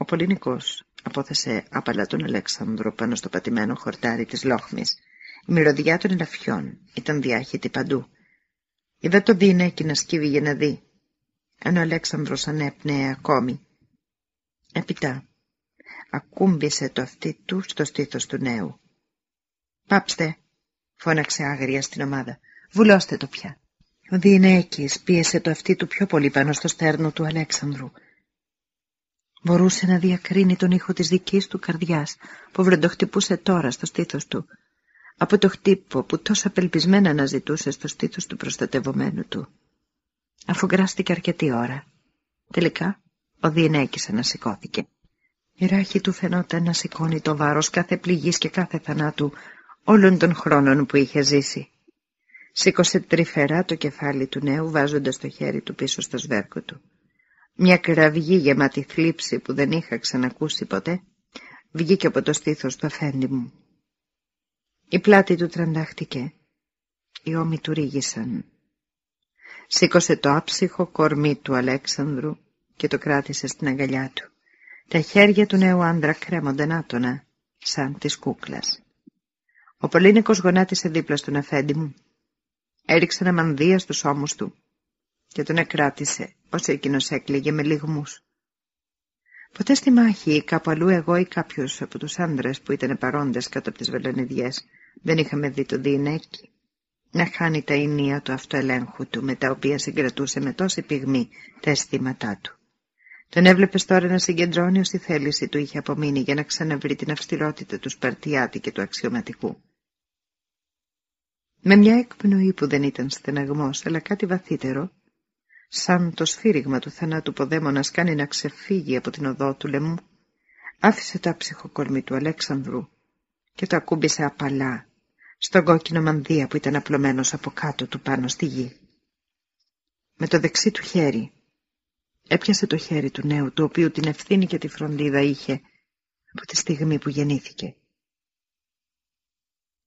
Ο Πολυνικός απόθεσε άπαλα τον Αλέξανδρο πάνω στο πατημένο χορτάρι της Λόχμης. Η μυρωδιά των ελαφιών ήταν διάχυτη παντού. Είδα το δίνεκι να σκύβει για να δει. Αν ο Αλέξανδρος ανέπνεε ακόμη. Επιτά, ακούμπησε το αυτί του στο στήθος του νέου. «Πάψτε», φώναξε άγρια στην ομάδα, «βουλώστε το πια». Ο Διενέκης πίεσε το αυτί του πιο πολύ πάνω στο στέρνο του Αλέξανδρου. Μπορούσε να διακρίνει τον ήχο της δικής του καρδιάς που βρεντοχτυπούσε τώρα στο στήθος του από το χτύπο που τόσο απελπισμένα αναζητούσε στο στήθος του προστατευομένου του. Αφού γκράστηκε αρκετή ώρα. Τελικά ο Διενέκης ανασηκώθηκε. Η ράχη του φαινόταν να σηκώνει το βάρος κάθε πληγής και κάθε θανάτου όλων των χρόνων που είχε ζήσει. Σήκωσε τρυφερά το κεφάλι του νέου βάζοντας το χέρι του πίσω στο σβέρκο του. Μια κραυγή γεμάτη θλίψη που δεν είχα ξανακούσει ποτέ βγήκε από το στήθος του αφέντη μου. Η πλάτη του τραντάχτηκε. Οι ώμοι του ρίγησαν. Σήκωσε το άψυχο κορμί του Αλέξανδρου και το κράτησε στην αγκαλιά του. Τα χέρια του νέου άντρα κρέμονταν άτονα, σαν της κούκλας. Ο Πολύνικος γονάτισε δίπλα στον αφέντη μου. Έριξε ένα μανδύα στους ώμους του και τον εκράτησε, όσο εκείνος έκλαιγε με λιγμούς. Ποτέ στη μάχη ή κάπου αλλού εγώ ή κάποιος από τους άντρες που ήταν παρόντες κάτω από τις βελονιδιές δεν είχαμε δει τον Διηνέκη να χάνει τα ενία του αυτοελέγχου του με τα οποία συγκρατούσε με τόση πυγμή τα αισθήματά του. Τον έβλεπες τώρα να συγκεντρώνει ως η θέληση του είχε απομείνει για να ξαναβρει την αυστηρότητα του Σπαρτιάτη και του αξιωματικού. Με μια εκπνοή που δεν ήταν στεναγμός, αλλά κάτι βαθύτερο, σαν το σφύριγμα του θανάτου ποδέμονας κάνει να ξεφύγει από την οδό του λαιμού, άφησε το ψυχοκορμί του Αλέξανδρου και το ακούμπησε απαλά στον κόκκινο μανδύα που ήταν απλωμένος από κάτω του πάνω στη γη. Με το δεξί του χέρι έπιασε το χέρι του νέου, του οποίου την ευθύνη και τη φροντίδα είχε από τη στιγμή που γεννήθηκε.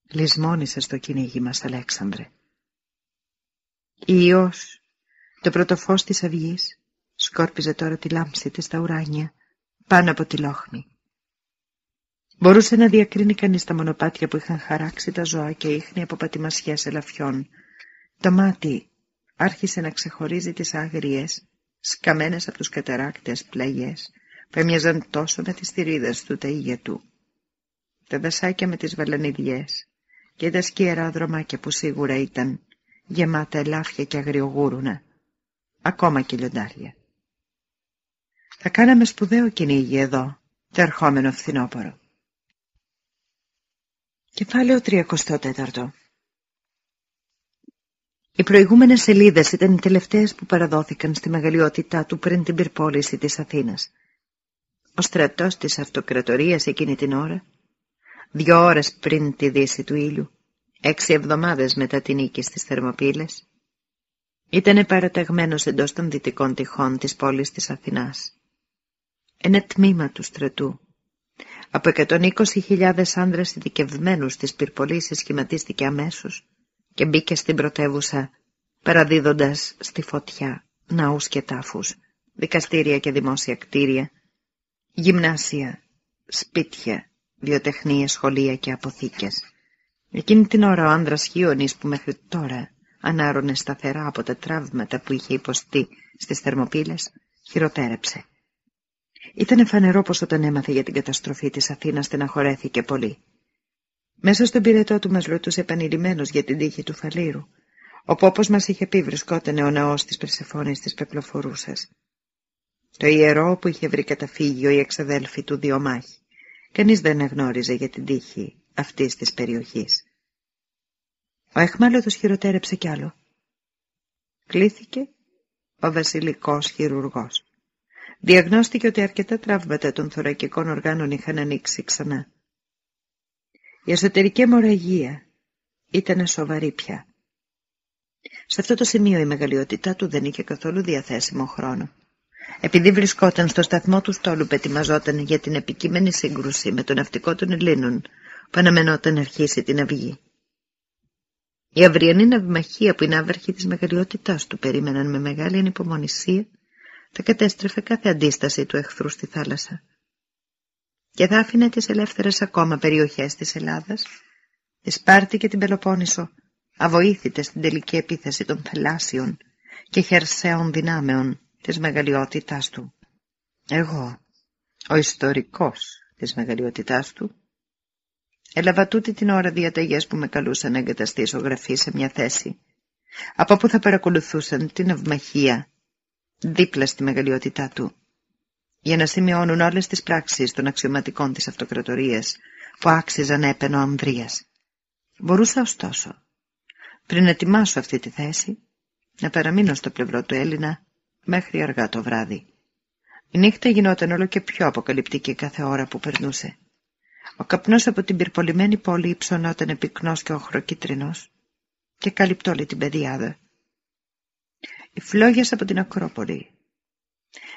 Λυσμόνισε στο κυνήγι μας, Αλέξανδρε. Υιός, το πρωτοφώς της αυγής, σκόρπιζε τώρα τη λάμψη της στα ουράνια, πάνω από τη λόχνη. Μπορούσε να διακρίνει κανείς τα μονοπάτια που είχαν χαράξει τα ζώα και ίχνη από πατημασιές ελαφιών. Το μάτι άρχισε να ξεχωρίζει τις άγριες, σκαμμένες από τους καταράκτες πλαγιές, που έμοιαζαν τόσο με τις θηρίδες του τα ήγια του. Τα δασάκια με τις βαλανιδιές και τα σκιερά δρομάκια που σίγουρα ήταν γεμάτα ελάφια και αγριογούρουνα, ακόμα και λιοντάρια. Θα κάναμε σπουδαίο κυνήγι εδώ, το ερχόμενο φθινόπωρο. Κεφάλαιο 34 Οι προηγούμενες σελίδες ήταν οι τελευταίες που παραδόθηκαν στη μεγαλειότητά του πριν την πυρπόληση της Αθήνας. Ο στρατός της αυτοκρατορίας εκείνη την ώρα, δύο ώρες πριν τη δύση του ήλιου, έξι εβδομάδες μετά την νίκη στις Θερμοπύλες, ήταν παραταγμένος εντός των δυτικών τυχών της πόλης της Αθηνάς. Ένα τμήμα του στρατού από 120.000 άνδρες ειδικευμένους στις πυρπολίσεις σχηματίστηκε αμέσως και μπήκε στην πρωτεύουσα παραδίδοντας στη φωτιά ναούς και τάφους, δικαστήρια και δημόσια κτίρια, γυμνάσια, σπίτια, βιοτεχνίες, σχολεία και αποθήκες. Εκείνη την ώρα ο άνδρας Χίωνης που μέχρι τώρα ανάρωνε σταθερά από τα τραύματα που είχε υποστεί στις θερμοπύλες, χειροτέρεψε. Ήταν φανερό πως όταν έμαθε για την καταστροφή της Αθήνας στεναχωρέθηκε πολύ. Μέσα στον πυρετό του μας ρωτούσε επανειλημμένος για την τύχη του Φαλήρου, όπου όπως μας είχε πει βρισκόταν ο ναός της Περσεφόνης της Πεπλοφορούσας. Το ιερό που είχε βρει καταφύγιο η εξαδέλφη του Διομάχη. Κανείς δεν εγνώριζε για την τύχη αυτής της περιοχής. Ο εχμάλωτος χειροτέρεψε κι άλλο. Κλήθηκε ο βασιλικός χειρουργός. Διαγνώστηκε ότι αρκετά τραύματα των θωρακικών οργάνων είχαν ανοίξει ξανά. Η εσωτερική αιμορραγία ήταν σοβαρή πια. Σε αυτό το σημείο η μεγαλειότητά του δεν είχε καθόλου διαθέσιμο χρόνο. Επειδή βρισκόταν στο σταθμό του στόλου που ετοιμαζόταν για την επικείμενη σύγκρουση με τον ναυτικό των Ελλήνων που αναμενόταν να αρχίσει την αυγή. Η αυριανή ναυμαχία που είναι άβαρχη της μεγαλειότητάς του περίμεναν με μεγάλη ανυπομονησία θα κατέστρεφε κάθε αντίσταση του εχθρού στη θάλασσα και θα άφηνε τις ελεύθερες ακόμα περιοχές της Ελλάδας, τη Σπάρτη και την Πελοπόννησο, αβοήθητες στην τελική επίθεση των θαλάσσιων και χερσαίων δυνάμεων της μεγαλειότητάς του. Εγώ, ο ιστορικός της μεγαλειότητάς του, έλαβα τούτη την ώρα διαταγές που με καλούσαν να εγκαταστήσω γραφή σε μια θέση, από που θα παρακολουθούσαν την αυμαχία δίπλα στη μεγαλειότητά του, για να σημειώνουν όλες τις πράξεις των αξιωματικών της αυτοκρατορίας που άξιζαν έπαινο Ανδρίας. Μπορούσα ωστόσο, πριν ετοιμάσω αυτή τη θέση, να παραμείνω στο πλευρό του Έλληνα μέχρι αργά το βράδυ. Η νύχτα γινόταν όλο και πιο αποκαλυπτική κάθε ώρα που περνούσε. Ο καπνός από την πυρπολημένη πόλη υψωνόταν πυκνός και οχροκίτρινος και καλύπτει όλη την πεδιάδα. Οι φλόγες από την Ακρόπολη,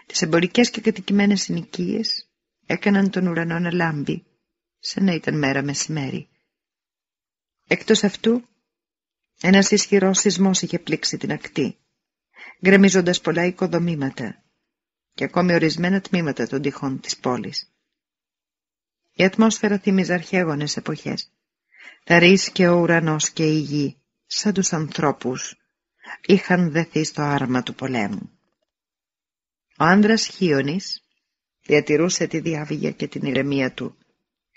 τις εμπορικές και κατοικημένες συνοικίες έκαναν τον ουρανό να λάμπει, σαν να ήταν μέρα μεσημέρι. Εκτός αυτού, ένας ισχυρός σεισμός είχε πλήξει την ακτή, γκρεμίζοντας πολλά οικοδομήματα και ακόμη ορισμένα τμήματα των τυχών της πόλης. Η ατμόσφαιρα θύμιζε αρχαίγονες εποχές. Τα ρίσ και ο ουρανός και η γη, σαν τους ανθρώπους, είχαν δεθεί στο άρμα του πολέμου. Ο άντρας Χίωνης διατηρούσε τη διάβηγια και την ηρεμία του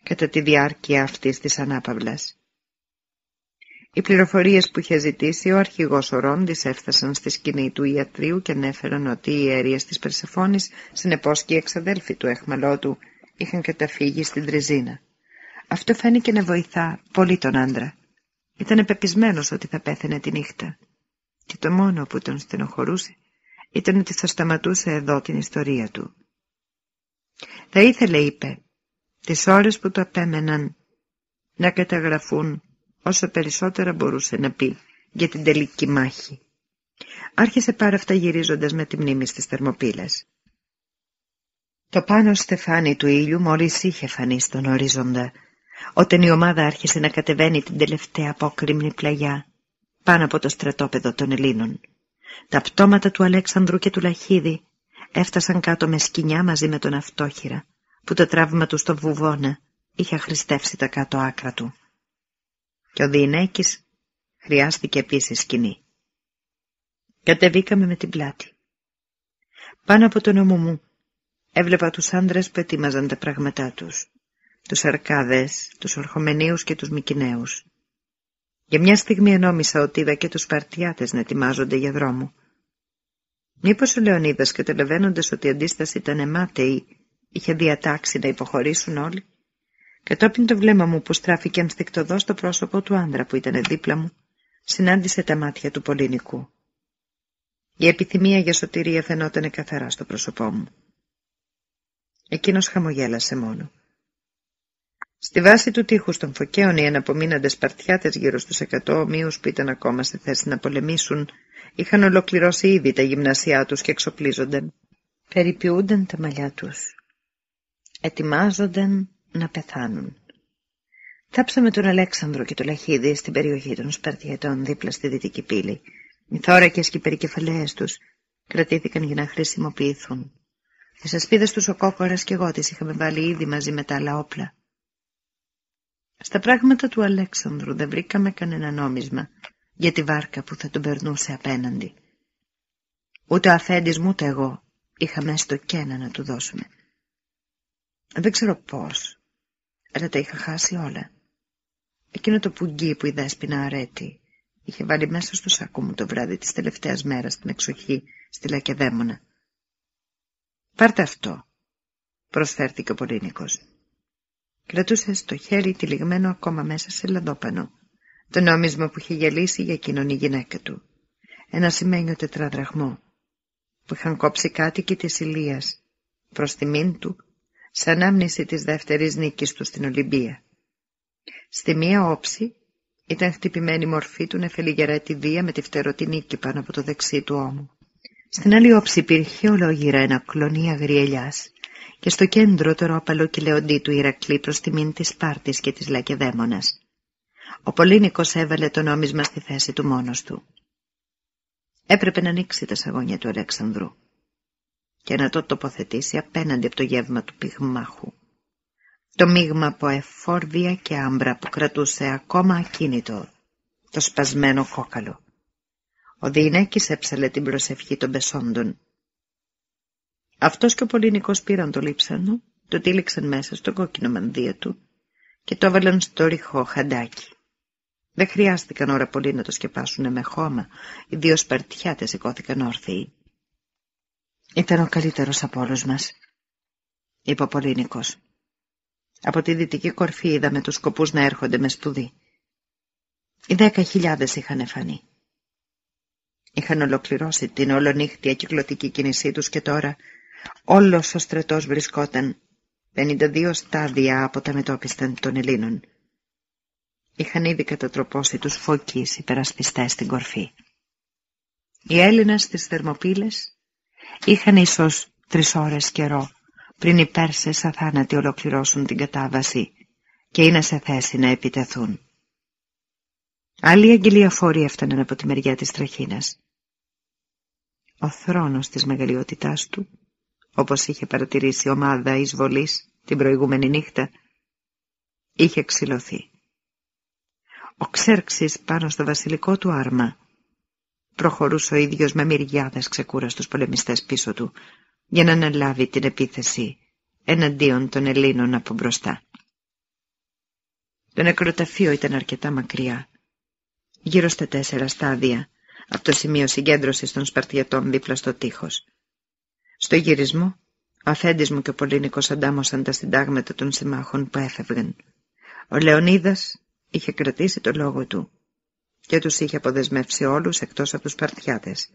κατά τη διάρκεια αυτής της ανάπαυλας. Οι πληροφορίες που είχε ζητήσει ο αρχηγός Ορόντις έφτασαν στη σκηνή του ιατρίου και ανέφεραν ότι οι ιερίες της Περσεφόνης, συνεπώς και οι εξαδέλφοι του εχμαλώτου, είχαν καταφύγει στην Τριζίνα. Αυτό φάνηκε να βοηθά πολύ τον άντρα. Ήταν πεπισμένος ότι θα πέθαινε τη νύχτα. Και το μόνο που τον στενοχωρούσε ήταν ότι θα σταματούσε εδώ την ιστορία του. Θα ήθελε, είπε, τις ώρες που το απέμεναν να καταγραφούν όσο περισσότερα μπορούσε να πει για την τελική μάχη. Άρχισε πάρα αυτά γυρίζοντας με τη μνήμη στις θερμοπύλες. Το πάνω στεφάνι του ήλιου μόλις είχε φανεί στον ορίζοντα, όταν η ομάδα άρχισε να κατεβαίνει την τελευταία απόκριμνη πλαγιά, πάνω από το στρατόπεδο των Ελλήνων. Τα πτώματα του Αλέξανδρου και του Λαχίδη έφτασαν κάτω με σκηνιά μαζί με τον Αυτόχειρα, που το τραύμα του στο βουβόνα είχε αχρηστεύσει τα κάτω άκρα του. Και ο Διηνέκης χρειάστηκε επίσης σκηνή. Κατεβήκαμε με την πλάτη. Πάνω από τον ώμο μου έβλεπα τους άντρες που ετοίμαζαν τα πράγματά τους. Τους αρκάδες, τους ορχομενίους και τους μικυναίους. Για μια στιγμή ενόμισα ότι είδα και τους Σπαρτιάτες να ετοιμάζονται για δρόμο. Μήπως ο Λεωνίδας καταλαβαίνοντας ότι η αντίσταση ήταν εμάταιη είχε διατάξει να υποχωρήσουν όλοι; Κατόπιν το βλέμμα μου που στράφηκε ανθικτοδό στο πρόσωπο του άντρα που ήταν δίπλα μου, συνάντησε τα μάτια του πολυνικού. Η επιθυμία για σωτηρία φαινόταν καθαρά στο πρόσωπό μου. Εκείνος χαμογέλασε μόνο. Στη βάση του τείχους των φωκαίων οι αναπομείναντες παρτιάτες γύρω στους εκατό ομοίους που ήταν ακόμα στη θέση να πολεμήσουν είχαν ολοκληρώσει ήδη τα γυμνασιά τους και εξοπλίζονταν. Περιποιούνταν τα μαλλιά τους. Ετοιμάζονταν να πεθάνουν. Θάψαμε τον Αλέξανδρο και το Λαχίδι στην περιοχή των Σπαρτιατών δίπλα στη Δυτική Πύλη. Οι θώρακες και οι περικεφαλαίες τους κρατήθηκαν για να χρησιμοποιηθούν. Τι ασπίδες τους ο Κόκορας και εγώ τις είχαμε βάλει ήδη μαζί με τα άλλα όπλα. Στα πράγματα του Αλέξανδρου δεν βρήκαμε κανένα νόμισμα για τη βάρκα που θα τον περνούσε απέναντι. Ούτε ο αφέντης μου ούτε εγώ είχαμε έστω και ένα να του δώσουμε. Δεν ξέρω πώς, αλλά τα είχα χάσει όλα. Εκείνο το πουγγί που η δέσποινα αρέτη είχε βάλει μέσα στο σάκο μου το βράδυ της τελευταίας μέρας στην εξοχή στη Λακεδαίμονα. «Πάρτε αυτό», προσφέρθηκε ο Πολύνικος. Κρατούσες στο χέρι τυλιγμένο ακόμα μέσα σε λαδόπανο, το νόμισμα που είχε γυαλίσει για εκείνον η γυναίκα του. Ένα σημαίνιο τετραδραχμό, που είχαν κόψει κάτοικοι της Ηλίας, προς τιμήν του, σαν άμνηση της δεύτερης νίκης του στην Ολυμπία. Στη μία όψη ήταν χτυπημένη η μορφή του νεφελιγερέτη βία με τη φτερωτή νίκη πάνω από το δεξί του ώμου. Στην άλλη όψη υπήρχε ολόγυρα ένα κλονί αγριελιάς και στο κέντρο το ρόπαλο κυλεοντή του Ηρακλή προς τιμήν της Σπάρτης και της Λακεδαίμονας. Ο Πολύνικος έβαλε το νόμισμα στη θέση του μόνος του. Έπρεπε να ανοίξει τα σαγόνια του Αλέξανδρου και να το τοποθετήσει απέναντι από το γεύμα του πυγμάχου. Το μείγμα από εφόρβια και άμπρα που κρατούσε ακόμα ακίνητο το σπασμένο κόκαλο. Ο Διηνέκης έψαλε την προσευχή των πεσόντων. Αυτός και ο Πολυνικός πήραν το λείψανο, το τύλιξαν μέσα στο κόκκινο μανδύα του και το έβαλαν στο ρηχό χαντάκι. Δεν χρειάστηκαν ώρα πολύ να το σκεπάσουν με χώμα, οι δύο σπαρτιάτες σηκώθηκαν όρθιοι. Ήταν ο καλύτερος από όλους μας, είπε ο Πολύνικος. Από τη δυτική κορφή είδαμε τους σκοπούς να έρχονται με σπουδή. Οι δέκα χιλιάδες είχαν φανεί. Είχαν ολοκληρώσει την ολονύχτια κυκλωτική κίνησή τους και τώρα όλος ο στρατός βρισκόταν 52 στάδια από τα μετώπιστα των Ελλήνων. είχαν ήδη κατατροπώσει τους φωκείς υπερασπιστές στην κορφή. Οι Έλληνες στις Θερμοπύλες είχαν ίσως τρεις ώρες καιρό πριν οι Πέρσες αθάνατοι ολοκληρώσουν την κατάβαση και είναι σε θέση να επιτεθούν. Άλλοι αγγελιαφόροι έφταναν από τη μεριά της Τραχίνας. Ο θρόνος της μεγαλειότητάς του, όπως είχε παρατηρήσει η ομάδα εισβολής την προηγούμενη νύχτα, είχε ξυλωθεί. Ο Ξέρξης πάνω στο βασιλικό του άρμα προχωρούσε ο ίδιος με μυριάδες ξεκούραστους πολεμιστές πίσω του για να αναλάβει την επίθεση εναντίον των Ελλήνων από μπροστά. Το νεκροταφείο ήταν αρκετά μακριά, γύρω στα τέσσερα στάδια, από το σημείο συγκέντρωσης των Σπαρτιατών δίπλα στο τείχος. Στο γυρισμό, ο αφέντης μου και ο Πολύνικος αντάμωσαν τα συντάγματα των συμμάχων που έφευγαν. Ο Λεωνίδας είχε κρατήσει το λόγο του και τους είχε αποδεσμεύσει όλους εκτός από τους Σπαρτιάτες.